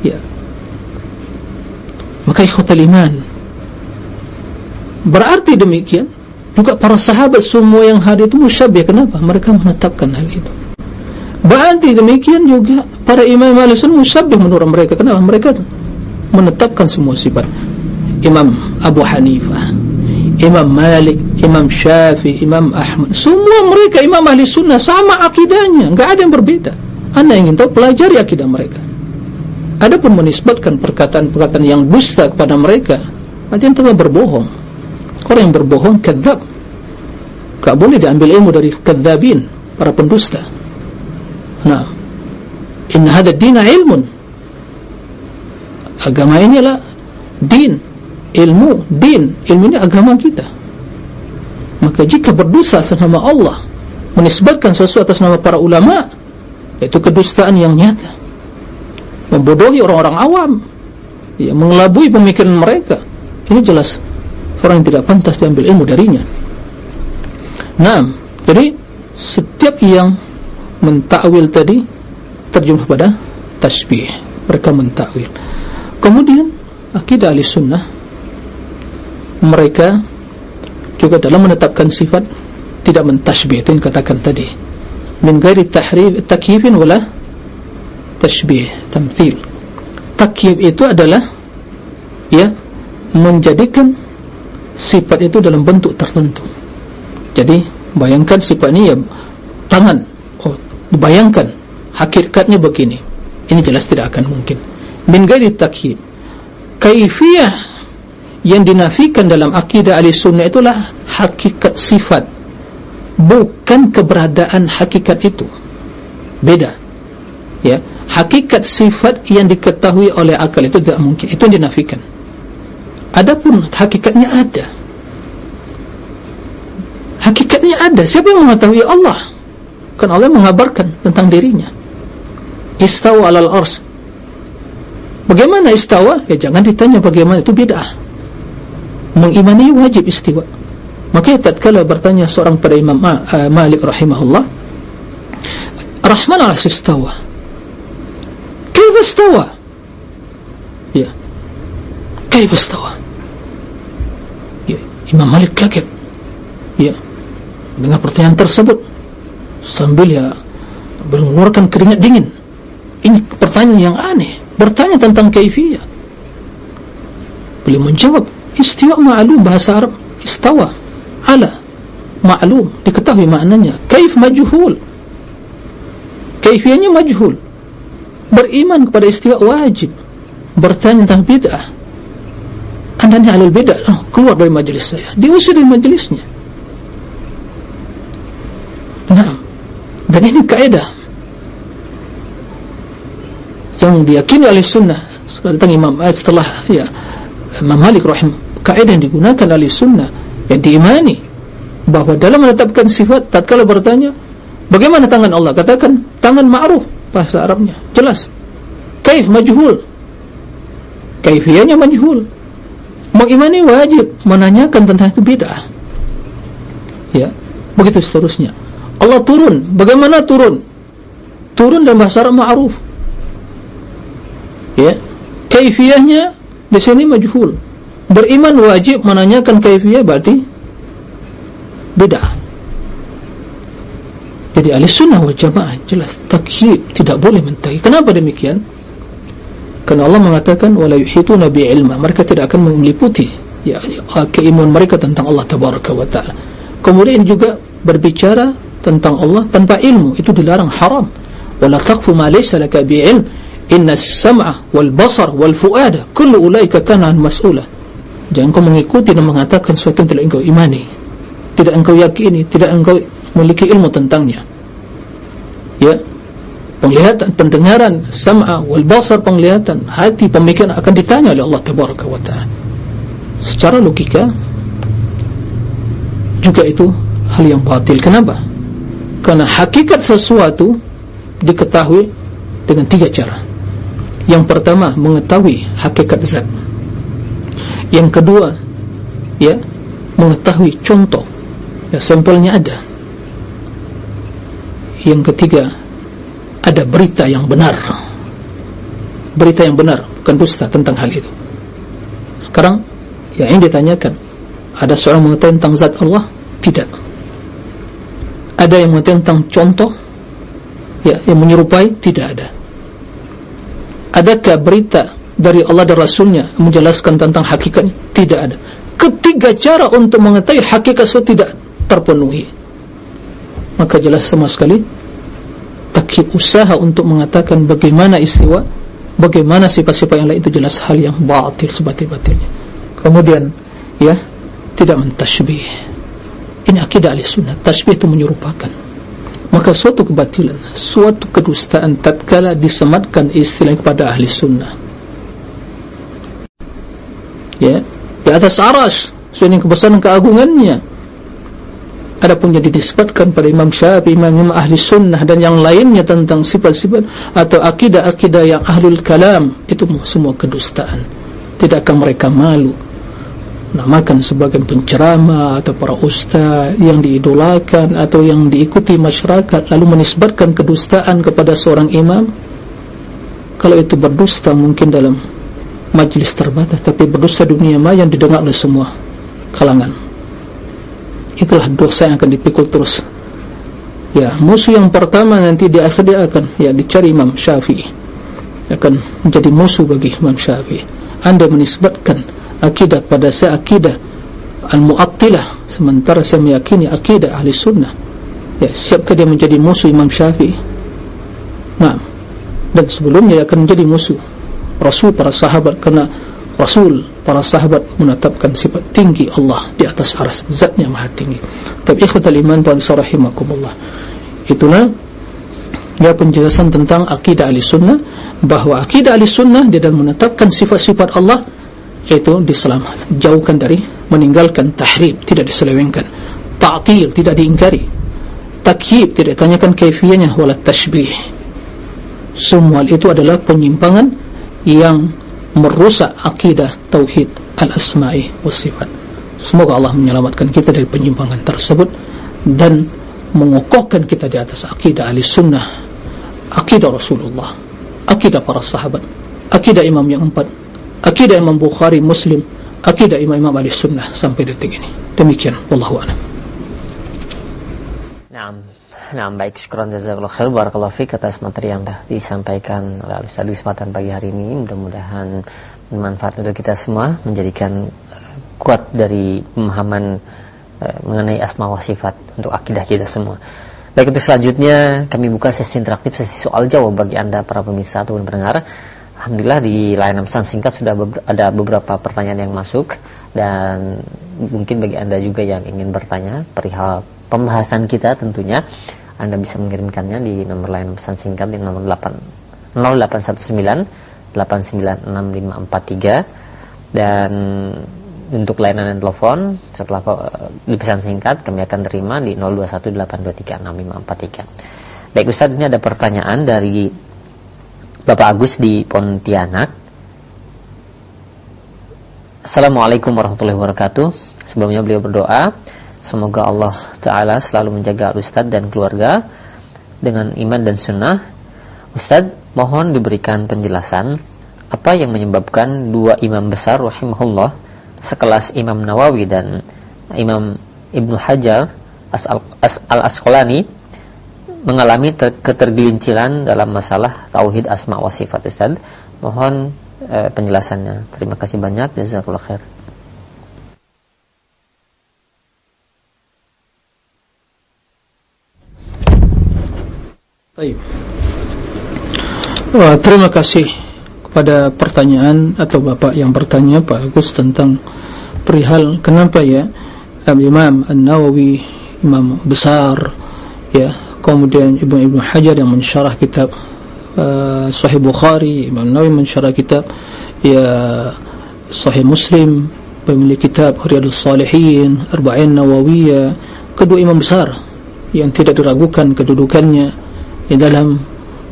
Ya. Maka ikhwatal iman. Berarti demikian juga para sahabat semua yang hadir itu musyabih kenapa? Mereka menetapkan hal itu. Berarti demikian juga para imam al-sun musyabih menurut mereka. Kenapa? Mereka menetapkan semua sifat. Imam Abu Hanifah Imam Malik Imam Syafi'i, Imam Ahmad. Semua mereka imam ahli sunnah sama akidahnya. Enggak ada yang berbeda. Anda ingin tahu? Pelajari akidah mereka. Ada pun menisbatkan perkataan-perkataan yang dusta kepada mereka artinya telah berbohong. Orang yang berbohong kadzab. Enggak boleh diambil ilmu dari kadzabin para pendusta. Nah inna hadha dina ilmun agama ini adalah din ilmu din. Ilmu ini agama kita. Maka jika berdosa atas nama Allah menisbatkan sesuatu atas nama para ulama itu kedustaan yang nyata membodohi orang-orang awam ya, mengelabui pemikiran mereka ini jelas orang yang tidak pantas diambil ilmu darinya. Nah jadi setiap yang mentakwil tadi terjemah pada tasbih. Mereka mentakwil kemudian akidah ahli sunnah mereka juga dalam menetapkan sifat tidak mentasbih itu yang katakan tadi. Min gairi takyifin wala tashbih tamthil. Takyif itu adalah ya menjadikan sifat itu dalam bentuk tertentu. Jadi bayangkan sifat ini ya tangan. Oh bayangkan hakikatnya begini. Ini jelas tidak akan mungkin min gairi takyif kaifiyah yang dinafikan dalam akidah ahli sunnah itulah hakikat sifat bukan keberadaan hakikat itu. Beda. Ya hakikat sifat yang diketahui oleh akal itu tidak mungkin. Itu yang dinafikan. Adapun hakikatnya ada. Hakikatnya ada. Siapa yang mengetahui? Allah. Kan Allah mengabarkan tentang dirinya. Istawa alal ars bagaimana istawa ya jangan ditanya bagaimana itu bid'ah. Mengimani wajib istiwa. Maka tatkala bertanya seorang pada Imam uh, Malik rahimahullah Rahman al-Arsh istawa? Kaifa istawa? Ya. Kaifa istawa? Ya Imam Malik kaget. Ya. Dengan pertanyaan tersebut sambil ya mengeluarkan keringat dingin. Ini pertanyaan yang aneh bertanya tentang kaifiyah. Beliau menjawab istiwa ma'lum bahasa Arab istawa. Ala ma'lum diketahui maknanya. Kaif majhul. Kaifiannya majhul. Beriman kepada istiwa wajib. Bertanya tentang bid'ah. Anda ni alul bid'ah oh, keluar dari majlis saya. Diusir dari majlisnya. Nah dan ini kaedah yang diyakini oleh sunnah. Tentang imam eh, setelah ya Imam Malik rahim kaidah yang digunakan oleh sunnah yang diimani bahawa dalam menetapkan sifat tatkala bertanya bagaimana tangan Allah? Katakan tangan ma'ruf bahasa Arabnya. Jelas. Kaif majhul. Kaifiyahnya majhul. Mengimani wajib menanyakan tentang itu bid'ah. Ya begitu seterusnya. Allah turun. Bagaimana turun? Turun dalam bahasa Arab ma'ruf ya? Kaifiyahnya di sini majhul. Beriman wajib menanyakan kaifiyah berarti beda jadi ahli sunnah wal jamaah jelas takyib tidak boleh mentagi kenapa demikian? Kerana Allah mengatakan wala yuhituna bi ilma mereka tidak akan meliputi ya keimanan mereka tentang Allah tabaraka wa taala. Kemudian juga berbicara tentang Allah tanpa ilmu itu dilarang haram. Wala taqfu ma laysa laka bi ilm inna sam'a wal basar wal fu'ada kullu ulaika kana an mas'ula. Jangan kau mengikuti dan mengatakan sesuatu yang tidak engkau imani. Tidak engkau yakini tidak engkau memiliki ilmu tentangnya. Ya. Penglihatan pendengaran sam'a wal basar penglihatan hati pemikiran akan ditanya oleh Allah tabaraka wa ta'ala. Secara logika juga itu hal yang batil. Kenapa? Karena hakikat sesuatu diketahui dengan tiga cara yang pertama mengetahui hakikat zat. Yang kedua ya mengetahui contoh. Ya sampelnya ada. Yang ketiga ada berita yang benar. Berita yang benar bukan dusta tentang hal itu. Sekarang yang ingin ditanyakan ada seorang mengetahui tentang zat Allah? Tidak. Ada yang mengetahui tentang contoh? Ya yang menyerupai? Tidak ada adakah berita dari Allah dan Rasulnya menjelaskan tentang hakikat tidak ada. Ketiga cara untuk mengetahui hakikat sesuatu tidak terpenuhi. Maka jelas sama sekali takhib usaha untuk mengatakan bagaimana istiwa bagaimana sifat-sifat yang lain itu jelas hal yang batil sebatil-batilnya kemudian ya tidak mentashbih. Ini akidah ahli sunnah. Tashbih itu menyerupakan maka suatu kebatilan suatu kedustaan tatkala disematkan istilah kepada ahli sunnah. Ya di atas aras sesuai kebesaran keagungannya. Ada pun yang disebutkan pada Imam Syafi'i, Imam Imam Ahli Sunnah dan yang lainnya tentang sifat-sifat atau akidah-akidah yang Ahlul Kalam itu semua kedustaan. Tidak akan mereka malu namakan sebagai penceramah atau para ustaz yang diidolakan atau yang diikuti masyarakat lalu menisbatkan kedustaan kepada seorang imam kalau itu berdusta mungkin dalam majlis terbatas tapi berdusta dunia maya yang didengar oleh semua kalangan. Itulah dosa yang akan dipikul terus. Ya musuh yang pertama nanti di akhir dia akan ya dicari Imam Syafi'i. Akan menjadi musuh bagi Imam Syafi'i. Anda menisbatkan akidah pada saya akidah al-mu'attilah. Sementara saya meyakini akidah ahli sunnah. Ya siapkah dia menjadi musuh Imam Syafi'i? Nah dan sebelumnya akan menjadi musuh. Rasul para sahabat kerana Rasul para sahabat menetapkan sifat tinggi Allah di atas aras zatnya maha tinggi. Tapi ikhwatal iman wa rahimakumullah. Itulah ya penjelasan tentang akidah ahli sunnah. Bahawa akidah ahli sunnah dia dalam menetapkan sifat-sifat Allah itu diselamat jauhkan dari meninggalkan tahrib tidak diselewengkan. Ta'til tidak diingkari. Takyib tidak ditanyakan kaifiyahnya wala tashbih. Semua itu adalah penyimpangan yang merusak akidah tauhid al-asma'i was sifat. Semoga Allah menyelamatkan kita dari penyimpangan tersebut dan mengokohkan kita di atas akidah ahli sunnah akidah Rasulullah akidah para sahabat akidah imam yang empat akidah imam Bukhari Muslim akidah imam-imam ahli sunnah sampai detik ini demikian Wallahu a'lam. Naam Nah, baik syukuran jazakallahu khair barakallahu fiik atas materi yang telah disampaikan oleh Ustaz di kesempatan pagi hari ini. Mudah-mudahan bermanfaat untuk kita semua, menjadikan uh, kuat dari pemahaman uh, mengenai asma wa sifat untuk akidah kita semua. Baik untuk selanjutnya kami buka sesi interaktif, sesi soal jawab bagi Anda para pemirsa atau pendengar. Alhamdulillah di layanan pesan singkat sudah ada beberapa pertanyaan yang masuk dan mungkin bagi Anda juga yang ingin bertanya perihal pembahasan kita tentunya anda bisa mengirimkannya di nomor lain pesan singkat di nomor 8 0819 896543 dan untuk layanan telepon setelah uh, di pesan singkat kami akan terima di 0218236543. Baik Ustaz, ini ada pertanyaan dari Bapak Agus di Pontianak. Assalamualaikum warahmatullahi wabarakatuh. Sebelumnya beliau berdoa Semoga Allah Ta'ala selalu menjaga Ustadz dan keluarga dengan iman dan sunnah. Ustadz, mohon diberikan penjelasan apa yang menyebabkan dua imam besar rahimahullah sekelas Imam Nawawi dan Imam Ibnu Hajar Al-Asqalani mengalami ketergelinciran dalam masalah tauhid asma wa sifat Ustaz. Mohon eh, penjelasannya. Terima kasih banyak. Jazakallahu khair. Baik. Wah, terima kasih kepada pertanyaan atau Bapak yang bertanya Pak Agus tentang perihal kenapa ya Imam An-Nawawi imam besar ya kemudian Ibnu Ibnu Hajar yang mensyarah kitab uh, Sahih Bukhari Imam Nawawi mensyarah kitab ya Sahih Muslim pemilik kitab Riyadhus Shalihin Arba'in Nawawiyah. Kedua imam besar yang tidak diragukan kedudukannya di dalam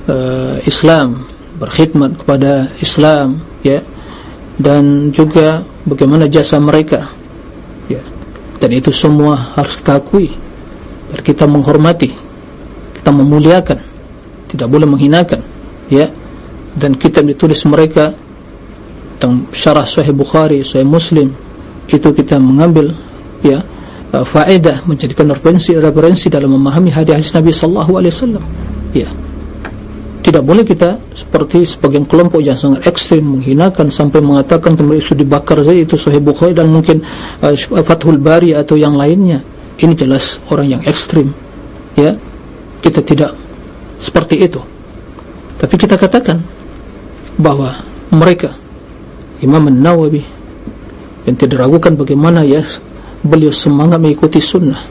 uh, Islam berkhidmat kepada Islam ya. Dan juga bagaimana jasa mereka ya. Dan itu semua harus kita akui dan kita menghormati kita memuliakan tidak boleh menghinakan ya. Dan kita ditulis mereka tentang syarah sahih Bukhari sahih Muslim itu kita mengambil ya uh, faedah menjadikan referensi referensi dalam memahami hadis Nabi sallallahu alaihi wasallam ya. Tidak boleh kita seperti sebagian kelompok yang sangat ekstrim menghinakan sampai mengatakan tempat itu dibakar saja itu Sahih Bukhari dan mungkin uh, Fathul Bari atau yang lainnya. Ini jelas orang yang ekstrim ya kita tidak seperti itu. Tapi kita katakan bahwa mereka Imam Nawawi yang tidak ragukan bagaimana ya beliau semangat mengikuti sunnah.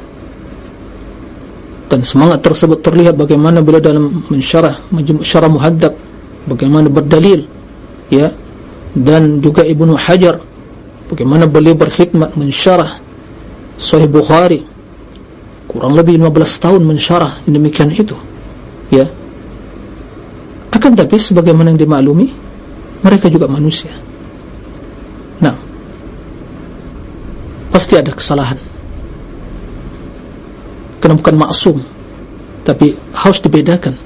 Dan semangat tersebut terlihat bagaimana beliau dalam mensyarah syarah muhaddab bagaimana berdalil ya. Dan juga Ibnu Hajar bagaimana beliau berkhidmat mensyarah Sahih Bukhari kurang lebih 15 tahun mensyarah demikian itu. Ya. Akan tapi sebagaimana yang dimaklumi mereka juga manusia. Nah. Pasti ada kesalahan. Kerana bukan maksum tapi harus dibedakan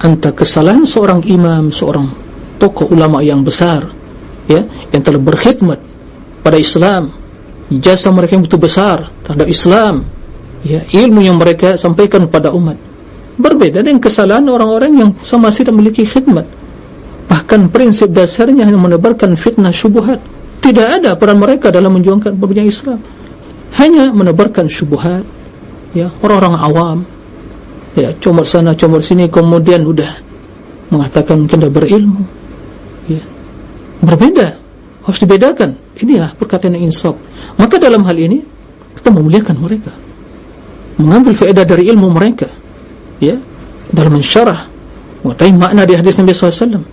antara kesalahan seorang imam seorang tokoh ulama yang besar ya yang telah berkhidmat pada Islam jasa mereka yang betul besar terhadap Islam ya ilmu yang mereka sampaikan kepada umat. Berbeda dengan kesalahan orang-orang yang tidak memiliki khidmat. Bahkan prinsip dasarnya hanya menebarkan fitnah syubuhat. Tidak ada peran mereka dalam menjuangkan berbunyi Islam. Hanya menebarkan syubuhat. Ya orang-orang awam. Ya comot sana comot sini kemudian udah mengatakan mungkin dah berilmu. Ya. Berbeda harus dibedakan. Ini ya perkataan yang insaf. Maka dalam hal ini kita memuliakan mereka mengambil faedah dari ilmu mereka. Ya. Dalam mensyarah mengetahui makna di hadis Nabi SAW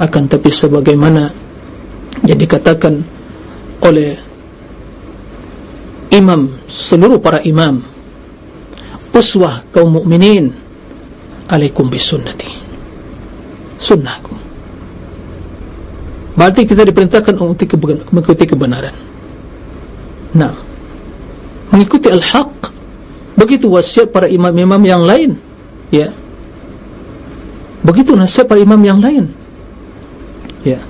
akan tapi sebagaimana jadi dikatakan oleh imam seluruh para imam uswah kaum mukminin alaikum bisunnati. Sunnahku. Berarti kita diperintahkan untuk mengikuti kebenaran. Nah mengikuti al-haq begitu wasiat para imam-imam yang lain. Ya. Begitu nasihat para imam yang lain. Ya.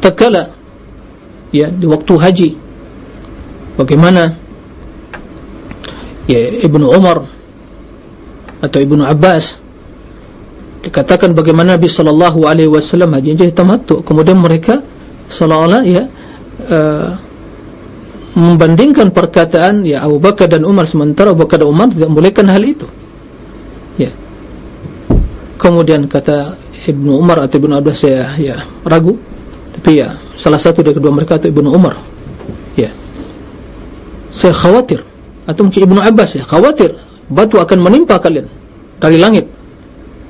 Tak kala ya di waktu haji. Bagaimana ya Ibnu Umar atau Ibnu Abbas dikatakan bagaimana Nabi sallallahu alaihi wasallam haji jadi tamattu. Kemudian mereka seolah-olah ya uh, membandingkan perkataan ya Abu Bakar dan Umar sementara Abu Bakar dan Umar tidak membolehkan hal itu. Ya. Kemudian kata Ibnu Umar atau Ibnu Abbas ya, ya ragu. Tapi ya salah satu dari kedua mereka atau Ibnu Umar. Saya khawatir. Atau mungkin Ibnu Abbas ya khawatir batu akan menimpa kalian dari langit.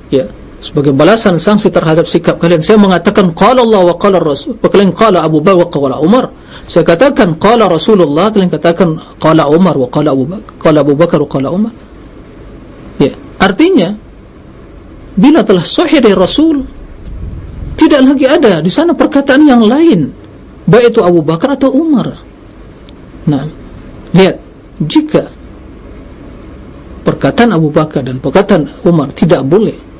Ya sebagai balasan sanksi terhadap sikap kalian saya mengatakan qala Allah wa qala Rasul kalian qala Abu Bakar wa qala Umar. Saya katakan qala Rasulullah kalian katakan qala Umar wa qala Abu Bakar qala Abu Bakar wa qala Umar. Ya. Artinya bila telah sahih dari Rasul tidak lagi ada di sana perkataan yang lain baik itu Abu Bakar atau Umar. Nah lihat jika perkataan Abu Bakar dan perkataan Umar tidak boleh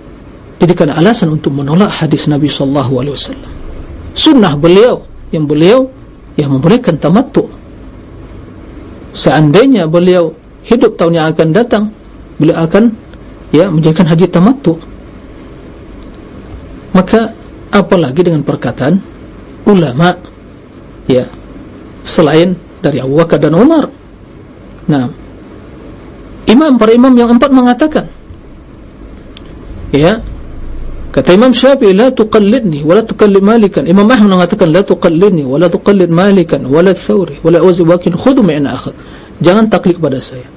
jadikan alasan untuk menolak hadis Nabi sallallahu alaihi wasallam. Sunnah beliau yang beliau yang membolehkan tamattu seandainya beliau hidup tahun yang akan datang beliau akan ya menjalankan haji tamattu maka apalagi dengan perkataan ulama ya selain dari Abu Bakar dan Umar? Nah, imam para imam yang empat mengatakan, ya, kata Imam Syafi'i, la tuqallidni, wala tuqallid malikan. Imam Ahmad mengatakan, la tuqallidni, wala tuqallid malikan, wala thawri, wala uzi wakin, khudu mi'ina akhad. Jangan taklid kepada saya.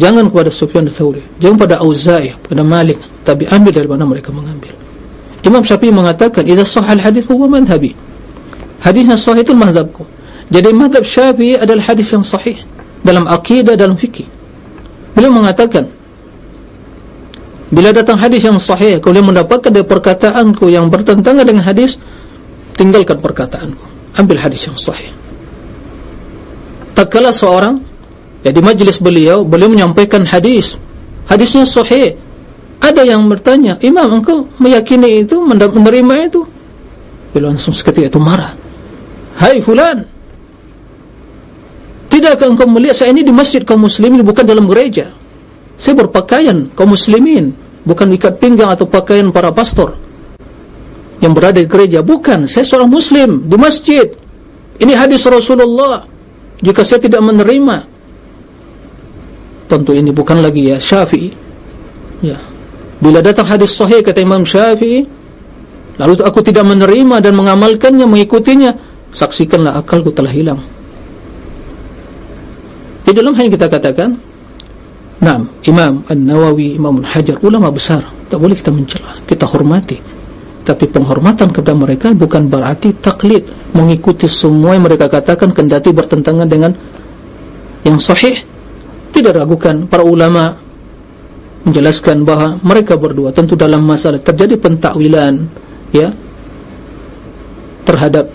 Jangan kepada Sufyan Thawri. Jangan pada Auza'i, pada Malik. Tapi ambil dari mana mereka mengambil. Imam Syafi'i mengatakan, idha sahal hadith huwa madhabi. Hadisnya sahih itu madhabku. Jadi madhab Syafi'i adalah hadis yang sahih dalam akidah dalam fikih beliau mengatakan bila datang hadis yang sahih boleh mendapatkan dari perkataanku yang bertentangan dengan hadis tinggalkan perkataanku. Ambil hadis yang sahih. Tak seorang ya di majlis beliau beliau menyampaikan hadis. Hadisnya sahih. Ada yang bertanya imam engkau meyakini itu menerima itu? Beliau langsung seketika itu marah. Hai fulan Tidakkah engkau melihat saya ini di masjid kaum muslimin bukan dalam gereja? Saya berpakaian kaum muslimin. Bukan ikat pinggang atau pakaian para pastor. Yang berada di gereja. Bukan. Saya seorang muslim di masjid. Ini hadis Rasulullah. Jika saya tidak menerima. Tentu ini bukan lagi ya syafi'i. Ya. Bila datang hadis sahih kata Imam Syafi'i lalu aku tidak menerima dan mengamalkannya mengikutinya saksikanlah akalku telah hilang. Di dalam hal yang kita katakan Naam, Imam An-Nawawi, Imam Al-Hajar, ulama besar, tak boleh kita mencela, kita hormati. Tapi penghormatan kepada mereka bukan berarti taklid, mengikuti semua yang mereka katakan kendati bertentangan dengan yang sahih. Tidak ragukan para ulama menjelaskan bahawa mereka berdua tentu dalam masalah terjadi pentakwilan ya terhadap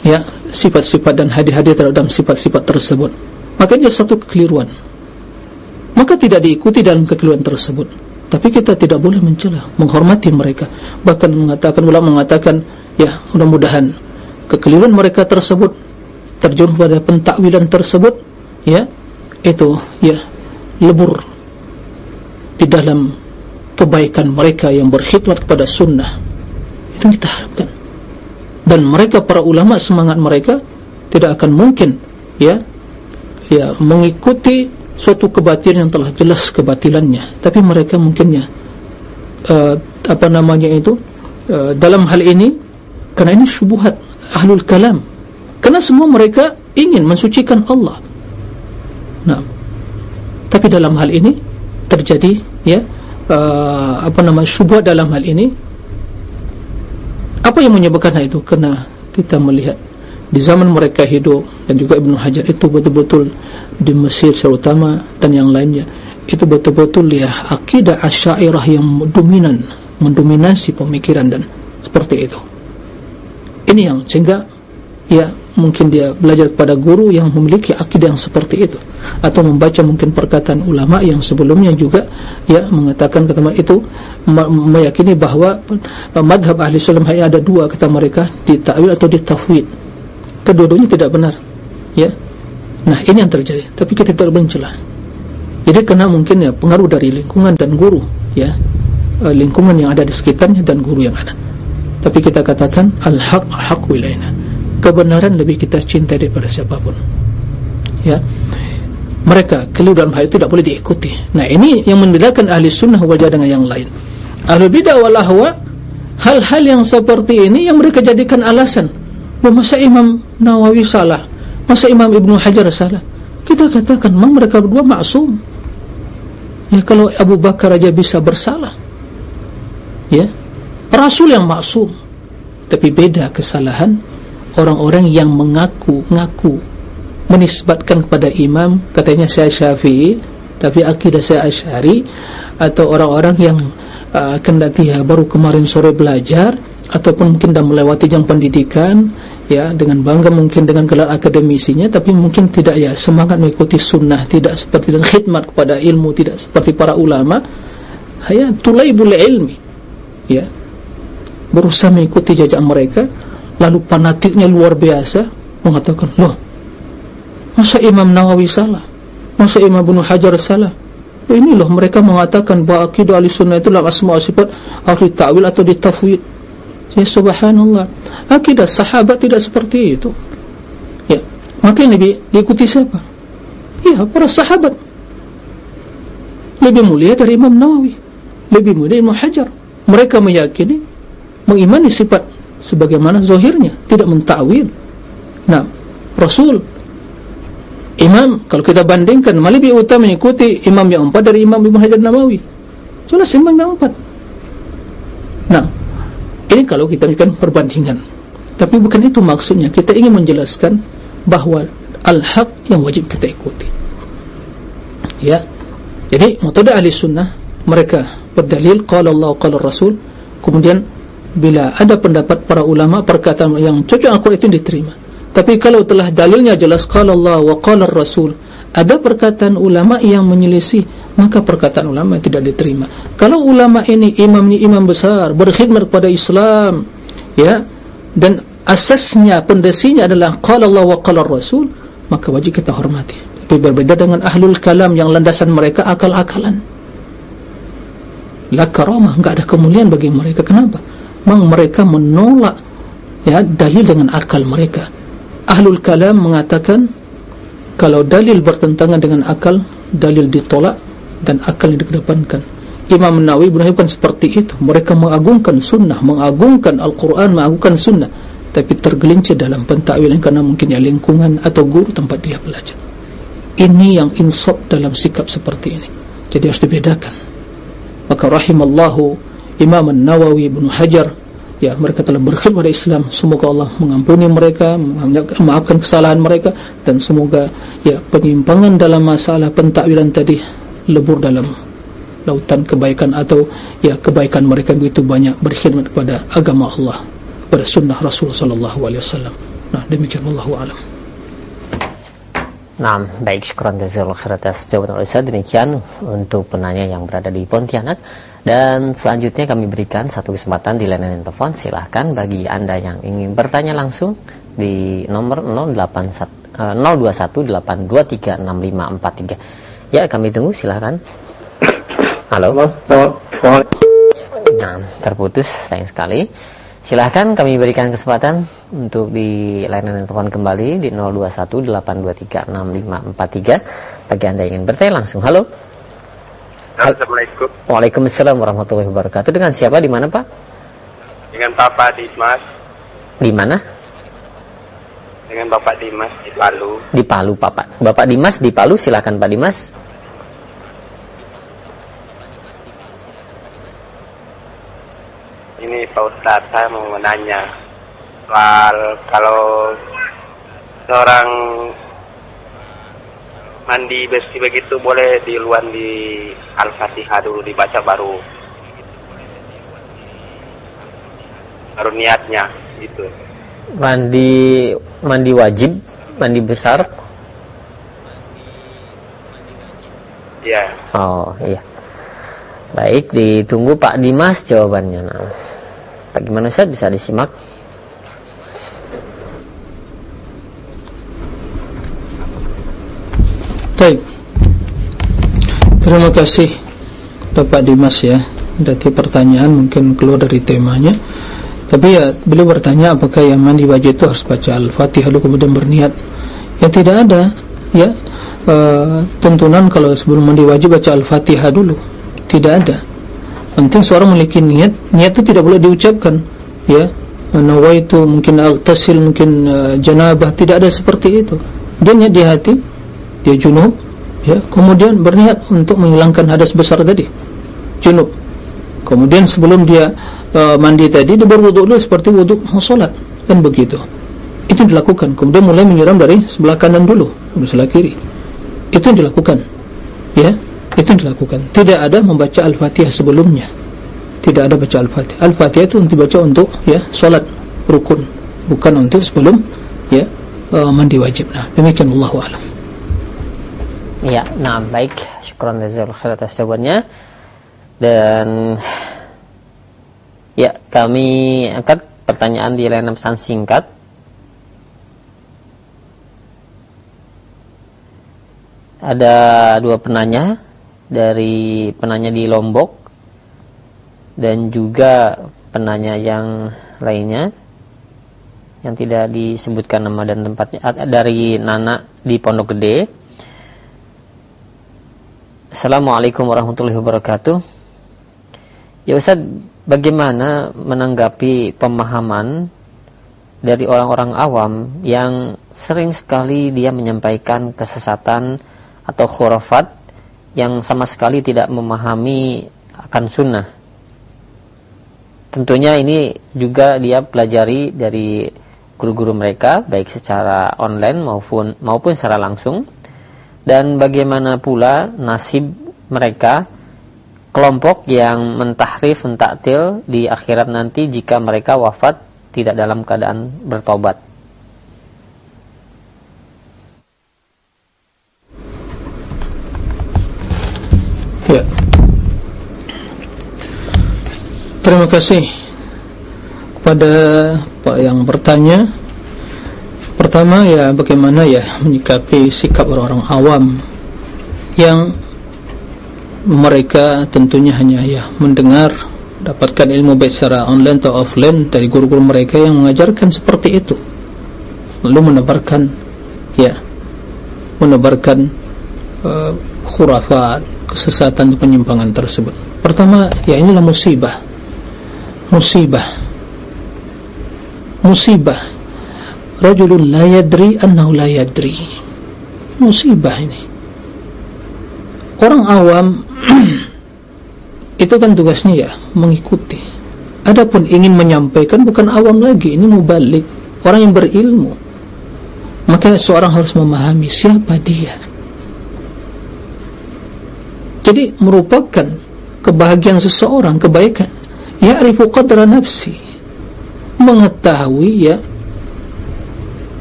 ya sifat-sifat dan hadis-hadis terhadap sifat-sifat tersebut. Maka ini satu kekeliruan maka tidak diikuti dalam kekeliruan tersebut. Tapi kita tidak boleh mencela menghormati mereka. Bahkan mengatakan ulama mengatakan ya mudah-mudahan kekeliruan mereka tersebut terjun pada pentakwilan tersebut ya itu ya lebur di dalam kebaikan mereka yang berkhidmat kepada sunnah. Itu kita harapkan. Dan mereka para ulama semangat mereka tidak akan mungkin ya ya mengikuti suatu kebatilan yang telah jelas kebatilannya. Tapi mereka mungkinnya uh, apa namanya itu uh, dalam hal ini karena ini syubuhat ahlul kalam. Karena semua mereka ingin mensucikan Allah. Nah tapi dalam hal ini terjadi ya uh, apa nama syubuhat dalam hal ini. Apa yang menyebabkan itu? Karena kita melihat di zaman mereka hidup dan juga Ibn Hajar itu betul-betul di Mesir terutama dan yang lainnya itu betul-betul ya akidah asyairah yang dominan mendominasi pemikiran dan seperti itu. Ini yang sehingga ya mungkin dia belajar kepada guru yang memiliki akidah yang seperti itu atau membaca mungkin perkataan ulama yang sebelumnya juga ya mengatakan kata itu meyakini bahawa madhab ahli sulam hanya ada dua kata mereka di ta'wil atau di tafwid kedua-duanya tidak benar. Ya. Nah ini yang terjadi. Tapi kita mencela jadi kena mungkin ya pengaruh dari lingkungan dan guru ya. E, lingkungan yang ada di sekitarnya dan guru yang ada. Tapi kita katakan al-haq haq wilayna kebenaran lebih kita cinta daripada siapapun. Ya. Mereka keliru dalam hal itu tidak boleh diikuti. Nah ini yang membedakan ahli sunnah wajah dengan yang lain. Ahli bidah wal ahwa hal-hal yang seperti ini yang mereka jadikan alasan masa Imam Nawawi salah masa Imam Ibn Hajar salah kita katakan memang mereka berdua maksum. Ya kalau Abu Bakar aja bisa bersalah ya Rasul yang maksum. Tapi beda kesalahan orang-orang yang mengaku-ngaku menisbatkan kepada imam katanya saya syafi'i tapi akidah saya asyari atau orang-orang yang uh, kendati ya baru kemarin sore belajar ataupun mungkin dah melewati jam pendidikan ya dengan bangga mungkin dengan gelar akademisinya tapi mungkin tidak ya semangat mengikuti sunnah tidak seperti dengan khidmat kepada ilmu tidak seperti para ulama. Ya tulaibul ilmi. Ya berusaha mengikuti jejak mereka lalu fanatiknya luar biasa mengatakan loh masa Imam Nawawi salah? Masa Imam Ibn Hajar salah? Ini loh mereka mengatakan bahawa akidah al-sunnah itu dalam asma sifat harus ditawil atau ditafwid ya subhanallah. Akidah sahabat tidak seperti itu. Ya. Maka Nabi diikuti siapa? Ya para sahabat. Lebih mulia dari Imam Nawawi. Lebih mulia Imam Hajar. Mereka meyakini mengimani sifat sebagaimana zahirnya. Tidak mentakwil nah Rasul Imam kalau kita bandingkan malah lebih utama mengikuti Imam yang empat dari Imam Ibn Hajar Nawawi. Jelas Imam yang empat. Nah ini kalau kita akan perbandingan. Tapi bukan itu maksudnya. Kita ingin menjelaskan bahawa al-haq yang wajib kita ikuti. Ya. Jadi metode ahli sunnah mereka berdalil qala Allah qala Rasul. Kemudian bila ada pendapat para ulama perkataan yang cocok Al-Quran itu diterima. Tapi kalau telah dalilnya jelas qala Allah wa qala Rasul, ada perkataan ulama yang menyelisih maka perkataan ulama tidak diterima. Kalau ulama ini imam ini imam besar berkhidmat kepada Islam ya dan asasnya pendesinya adalah qala Allah wa qala Rasul maka wajib kita hormati. Tapi berbeda dengan ahlul kalam yang landasan mereka akal-akalan. La karamah enggak ada kemuliaan bagi mereka. Kenapa? Memang mereka menolak ya dalil dengan akal mereka. Ahlul kalam mengatakan kalau dalil bertentangan dengan akal dalil ditolak dan akal yang dikedepankan. Imam Nawawi bukan seperti itu. Mereka mengagungkan sunnah mengagungkan Al-Quran mengagungkan sunnah. Tapi tergelincir dalam pentakwilan karena mungkin ya lingkungan atau guru tempat dia belajar. Ini yang insaf dalam sikap seperti ini. Jadi harus dibedakan. Maka rahimallahu Imam Nawawi Ibn Hajar ya mereka telah berkhidmat pada Islam. Semoga Allah mengampuni mereka memaafkan kesalahan mereka dan semoga ya penyimpangan dalam masalah pentakwilan tadi lebur dalam lautan kebaikan atau ya kebaikan mereka begitu banyak berkhidmat kepada agama Allah kepada sunnah Rasul sallallahu alaihi wasallam nah demikian wallahu alam Nah, baik syukuran jazakallahu khair atas jawaban Ustaz. Demikian untuk penanya yang berada di Pontianak. Dan selanjutnya kami berikan satu kesempatan di layanan telepon. Silahkan bagi Anda yang ingin bertanya langsung di nomor 081 0218236543. Ya, kami tunggu silahkan. Halo. Nah, terputus sayang sekali. Silahkan kami berikan kesempatan untuk di layanan telepon kembali di 0218236543 bagi Anda yang ingin bertanya langsung. Halo. Assalamualaikum. Waalaikumsalam warahmatullahi wabarakatuh. Dengan siapa di mana, Pak? Dengan Bapak Dimas. Di mana? Dengan Bapak Dimas di Palu. Di Palu, Bapak. Bapak Dimas di Palu, silakan Pak Dimas. Ini Pak Ustadz, saya mau menanya soal kalau seorang mandi bersih begitu boleh di luar di Al-Fatihah dulu dibaca baru baru niatnya gitu. Mandi mandi wajib, mandi besar. Iya. Oh, iya. Baik, ditunggu Pak Dimas jawabannya. Nah, bagaimana Ustaz bisa disimak? Baik. Terima kasih kepada Pak Dimas ya. Dari pertanyaan mungkin keluar dari temanya. Tapi ya beliau bertanya apakah yang mandi wajib itu harus baca Al-Fatihah dulu kemudian berniat. Ya tidak ada ya e, tuntunan kalau sebelum mandi wajib baca Al-Fatihah dulu. Tidak ada. Penting seorang memiliki niat, niat itu tidak boleh diucapkan. Ya. Nawaitu mungkin al-tasil mungkin uh, janabah. Tidak ada seperti itu. Dia niat di hati. Dia junub. Ya. Kemudian berniat untuk menghilangkan hadas besar tadi. Junub. Kemudian sebelum dia uh, mandi tadi dia berwuduk dulu seperti wuduk mau sholat kan begitu. Itu dilakukan. Kemudian mulai menyiram dari sebelah kanan dulu sebelah kiri. Itu yang dilakukan. Ya itu dilakukan. Tidak ada membaca al-fatihah sebelumnya. Tidak ada baca al-fatihah. Al-fatihah itu dibaca untuk ya sholat rukun. Bukan untuk sebelum ya uh, mandi wajib. Nah demikian Allah alam. Ya, nah baik. Syukran jazakallahu khair atas jawabannya. Dan ya, kami angkat pertanyaan di layanan pesan singkat. Ada dua penanya dari penanya di Lombok dan juga penanya yang lainnya yang tidak disebutkan nama dan tempatnya dari Nana di Pondok Gede. Assalamualaikum warahmatullahi wabarakatuh Ya Ustaz, bagaimana menanggapi pemahaman dari orang-orang awam yang sering sekali dia menyampaikan kesesatan atau khurafat yang sama sekali tidak memahami akan sunnah. Tentunya ini juga dia pelajari dari guru-guru mereka baik secara online maupun maupun secara langsung. Dan bagaimana pula nasib mereka kelompok yang mentahrif mentaktil di akhirat nanti jika mereka wafat tidak dalam keadaan bertobat ya. Terima kasih kepada Pak yang bertanya. Pertama ya bagaimana ya menyikapi sikap orang-orang awam yang mereka tentunya hanya ya mendengar dapatkan ilmu baik secara online atau offline dari guru-guru mereka yang mengajarkan seperti itu. Lalu menebarkan ya menebarkan uh, khurafat kesesatan penyimpangan tersebut. Pertama ya inilah musibah. Musibah. Musibah. Rajulun la yadri annahu la yadri. Musibah ini. Orang awam itu kan tugasnya ya mengikuti. Adapun ingin menyampaikan bukan awam lagi ini mubalik. Orang yang berilmu. Maka seorang harus memahami siapa dia jadi merupakan kebahagiaan seseorang kebaikan. Ya'rifu qadra nafsi. Mengetahui ya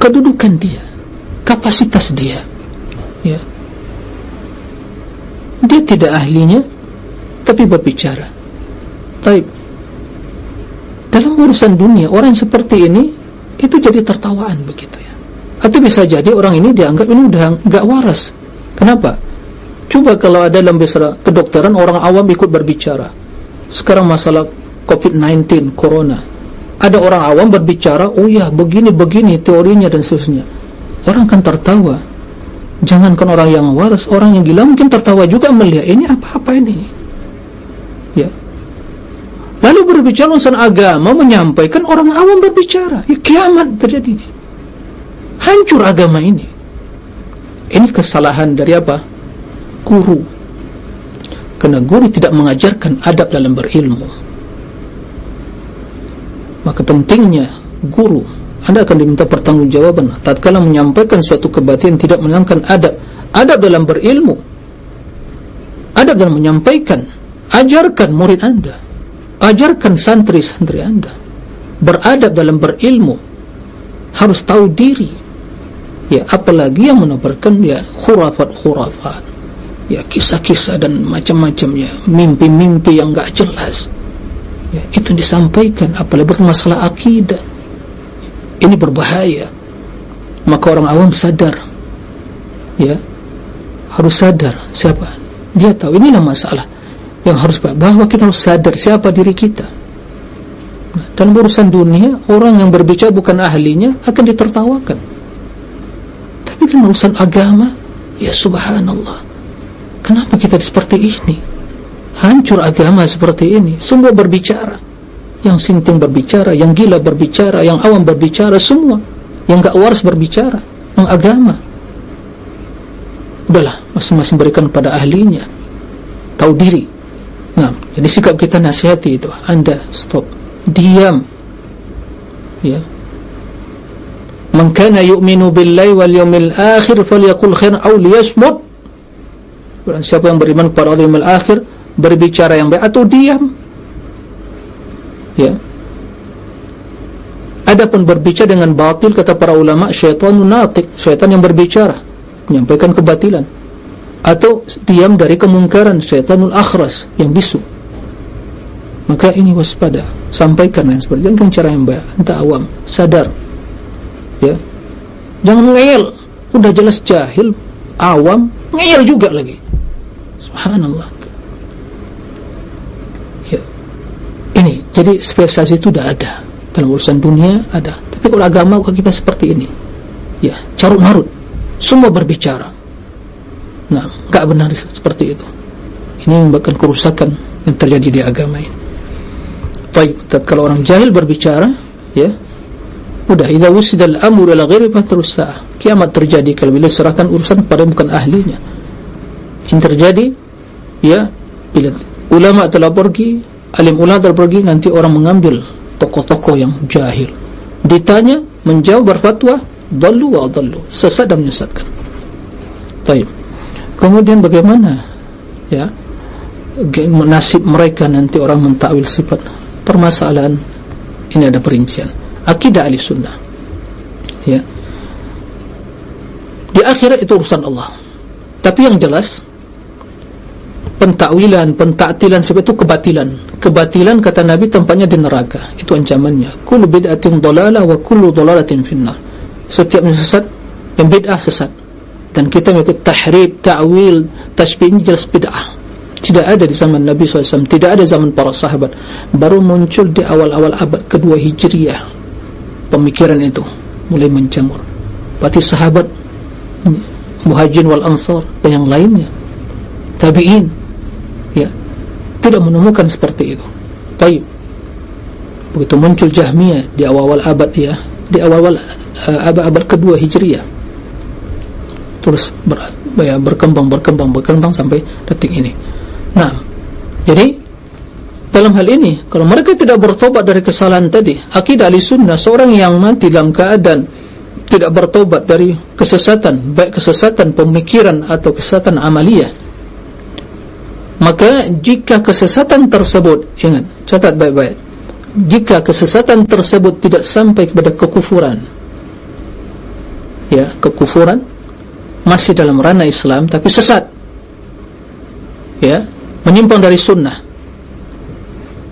kedudukan dia kapasitas dia ya. Dia tidak ahlinya tapi berbicara. Tapi dalam urusan dunia orang seperti ini itu jadi tertawaan begitu ya. Atau bisa jadi orang ini dianggap ini udah enggak waras. Kenapa coba kalau ada dalam besar kedokteran orang awam ikut berbicara. Sekarang masalah COVID-19 corona. Ada orang awam berbicara oh ya begini-begini teorinya dan seterusnya. Orang kan tertawa. Jangankan orang yang waras orang yang gila mungkin tertawa juga melihat ini apa-apa ini? Ya. Lalu berbicara urusan agama menyampaikan orang awam berbicara ya kiamat terjadi hancur agama ini. Ini kesalahan dari apa guru. Karena guru tidak mengajarkan adab dalam berilmu. Maka pentingnya guru anda akan diminta pertanggungjawaban tatkala menyampaikan suatu kebatilan tidak menanamkan adab. Adab dalam berilmu. Adab dalam menyampaikan. Ajarkan murid anda. Ajarkan santri-santri anda. Beradab dalam berilmu. Harus tahu diri. Ya apalagi yang menebarkan ya khurafat-khurafat ya kisah-kisah dan macam-macamnya. Mimpi-mimpi yang enggak jelas. Ya, itu disampaikan apalagi bermasalah akidah. Ini berbahaya. Maka orang awam sadar. Ya harus sadar. Siapa? Dia tahu. Inilah masalah yang harus bahwa kita harus sadar siapa diri kita. Nah, dalam urusan dunia orang yang berbicara bukan ahlinya akan ditertawakan. Tapi dalam urusan agama ya subhanallah kenapa kita seperti ini? Hancur agama seperti ini. Semua berbicara. Yang sinting berbicara yang gila berbicara yang awam berbicara semua. Yang gak waras berbicara yang agama udahlah masing-masing berikan kepada ahlinya. Tahu diri. Nah jadi sikap kita nasihati itu. Anda stop. Diam. Ya. Man kana yu'minu billahi wal yawmil akhir falyaqul khair aw liyasmut siapa yang beriman kepada Allah yawmil akhir berbicara yang baik atau diam. Ya. Adapun berbicara dengan batil kata para ulama syaitan natik syaitan yang berbicara menyampaikan kebatilan. Atau diam dari kemungkaran syaitanul akhras yang bisu. Maka ini waspada. Sampaikan yang seperti itu. Cara yang baik. Entah awam. Sadar. Ya. Jangan ngeyel udah jelas jahil awam ngeyel juga lagi. Subhanallah. Ini jadi spesialis itu tidak ada. Dalam urusan dunia ada. Tapi kalau agama kita seperti ini. Ya carut marut. Semua berbicara. Nah enggak benar seperti itu. Ini menyebabkan kerusakan yang terjadi di agama ini. Baik kalau orang jahil berbicara ya sudah idza wusida al-amru ila ghairi terus kiamat terjadi kalau bila serahkan urusan kepada bukan ahlinya. Ini terjadi ya bila ulama telah pergi alim ulama terpergi nanti orang mengambil tokoh-tokoh yang jahil. Ditanya menjawab berfatwa dallu wa dallu. Sesat dan menyesatkan. Taib. Kemudian bagaimana? Ya nasib mereka nanti orang mentakwil sifat. Permasalahan ini ada perincian. Akidah ahli sunnah. Ya di akhirat itu urusan Allah. Tapi yang jelas pentakwilan, pentaktilan sebab itu kebatilan. Kebatilan kata Nabi tempatnya di neraka. Itu ancamannya. Kullu bid'atin dolalah wa kullu dolalatin finnar. Setiap yang sesat yang bid'ah sesat. Dan kita mengikut tahrib, ta'wil, tashbih ini jelas bid'ah. Tidak ada di zaman Nabi SAW tidak ada zaman para sahabat. Baru muncul di awal-awal abad kedua Hijriah. Pemikiran itu mulai menjamur. Berarti sahabat muhajin wal ansar dan yang lainnya. Tabi'in. Ya. Tidak menemukan seperti itu. Taib. Begitu muncul jahmiyah di awal-awal abad ya. Di awal-awal uh, abad-abad kedua hijriah terus ber, ya, berkembang berkembang berkembang sampai detik ini. Nah. Jadi dalam hal ini kalau mereka tidak bertobat dari kesalahan tadi akidah ahli sunnah seorang yang mati dalam keadaan tidak bertobat dari kesesatan baik kesesatan pemikiran atau kesesatan amaliyah. Maka jika kesesatan tersebut ingat catat baik-baik jika kesesatan tersebut tidak sampai kepada kekufuran ya kekufuran masih dalam ranah Islam tapi sesat ya menyimpang dari sunnah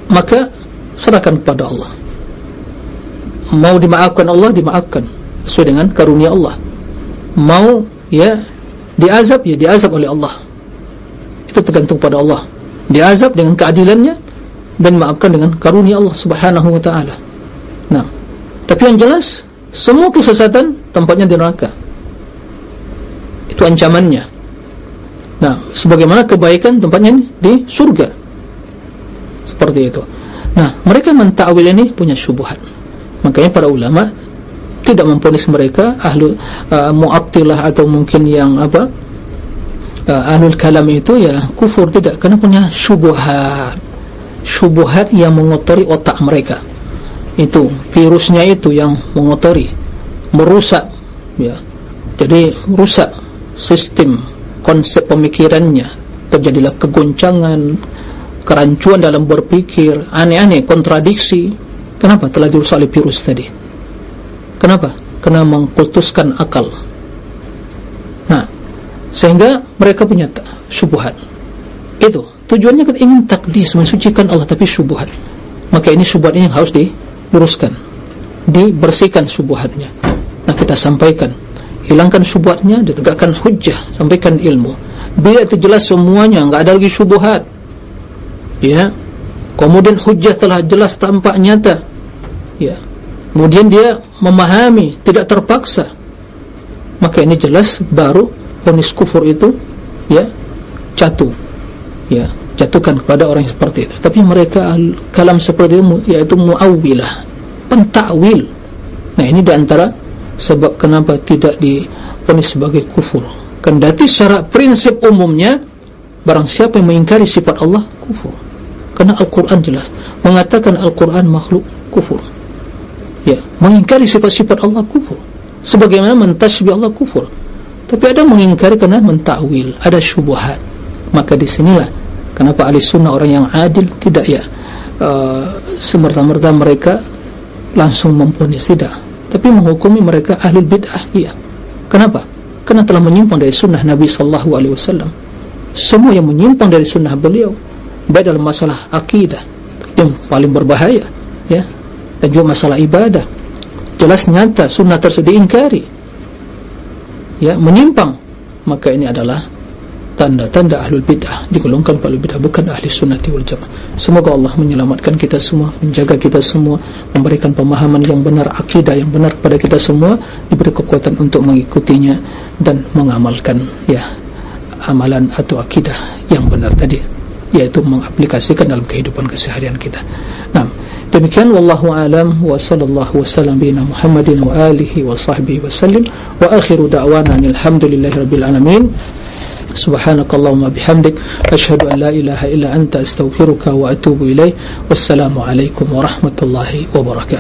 maka serahkan kepada Allah. Mau dimaafkan Allah dimaafkan sesuai dengan karunia Allah. Mau ya diazab ya diazab oleh Allah. Itu tergantung pada Allah. Diazab dengan keadilannya dan maafkan dengan karunia Allah subhanahu wa ta'ala. Nah tapi yang jelas semua kesesatan tempatnya di neraka. Itu ancamannya. Nah sebagaimana kebaikan tempatnya di surga. Seperti itu. Nah mereka mentakwil ini punya syubhat. Makanya para ulama tidak memponis mereka ahlu uh, mu'attilah atau mungkin yang apa uh, ahlul kalam itu ya kufur tidak. Karena punya syubhat syubhat yang mengotori otak mereka. Itu virusnya itu yang mengotori merusak ya. Jadi rusak sistem konsep pemikirannya. Terjadilah kegoncangan kerancuan dalam berpikir aneh-aneh kontradiksi. Kenapa telah dirusak oleh virus tadi Kenapa? Karena mengkultuskan akal. Nah, sehingga mereka punya syubhat. Itu tujuannya kita ingin takdis mensucikan Allah tapi syubhat. Maka ini syubhat ini harus diluruskan, dibersihkan syubhatnya. Nah, kita sampaikan, hilangkan syubhatnya, ditegakkan hujjah, sampaikan ilmu. Biar itu jelas semuanya, enggak ada lagi syubhat. Ya. Kemudian hujjah telah jelas tampak nyata. Ya kemudian dia memahami tidak terpaksa. Maka ini jelas baru ponis kufur itu ya jatuh ya jatuhkan kepada orang seperti itu. Tapi mereka kalam seperti itu yaitu muawwilah pentakwil. Nah ini diantara sebab kenapa tidak diponis sebagai kufur. Kendati secara prinsip umumnya barang siapa yang mengingkari sifat Allah kufur. Karena Al-Quran jelas mengatakan Al-Quran makhluk kufur ya mengingkari sifat-sifat Allah kufur. Sebagaimana mentasbih Allah kufur. Tapi ada mengingkari karena mentakwil ada syubhat. Maka disinilah kenapa ahli sunnah orang yang adil tidak ya uh, semerta-merta mereka langsung mempunyai tidak tapi menghukumi mereka ahli bid'ah iya kenapa? karena telah menyimpang dari sunnah Nabi Sallallahu Alaihi Wasallam. Semua yang menyimpang dari sunnah beliau baik dalam masalah akidah yang paling berbahaya ya dan juga masalah ibadah. Jelas nyata sunnah tersebut diingkari. Ya menyimpang. Maka ini adalah tanda-tanda ahlul bid'ah. Digolongkan ahlul bid'ah bukan ahli sunnati wal jamaah. Semoga Allah menyelamatkan kita semua menjaga kita semua memberikan pemahaman yang benar akidah yang benar kepada kita semua diberi kekuatan untuk mengikutinya dan mengamalkan ya amalan atau akidah yang benar tadi yaitu mengaplikasikan dalam kehidupan keseharian kita. Nah demikian wallahu alam wa sallallahu wasallam bina Muhammadin wa alihi wa sahbihi wasallim wa akhiru da'wana alhamdulillahi rabbil alamin. Subhanakallahumma bihamdik. Ashhadu an la ilaha illa anta astaghfiruka wa atubu ilaih wassalamu alaikum warahmatullahi wabarakatuh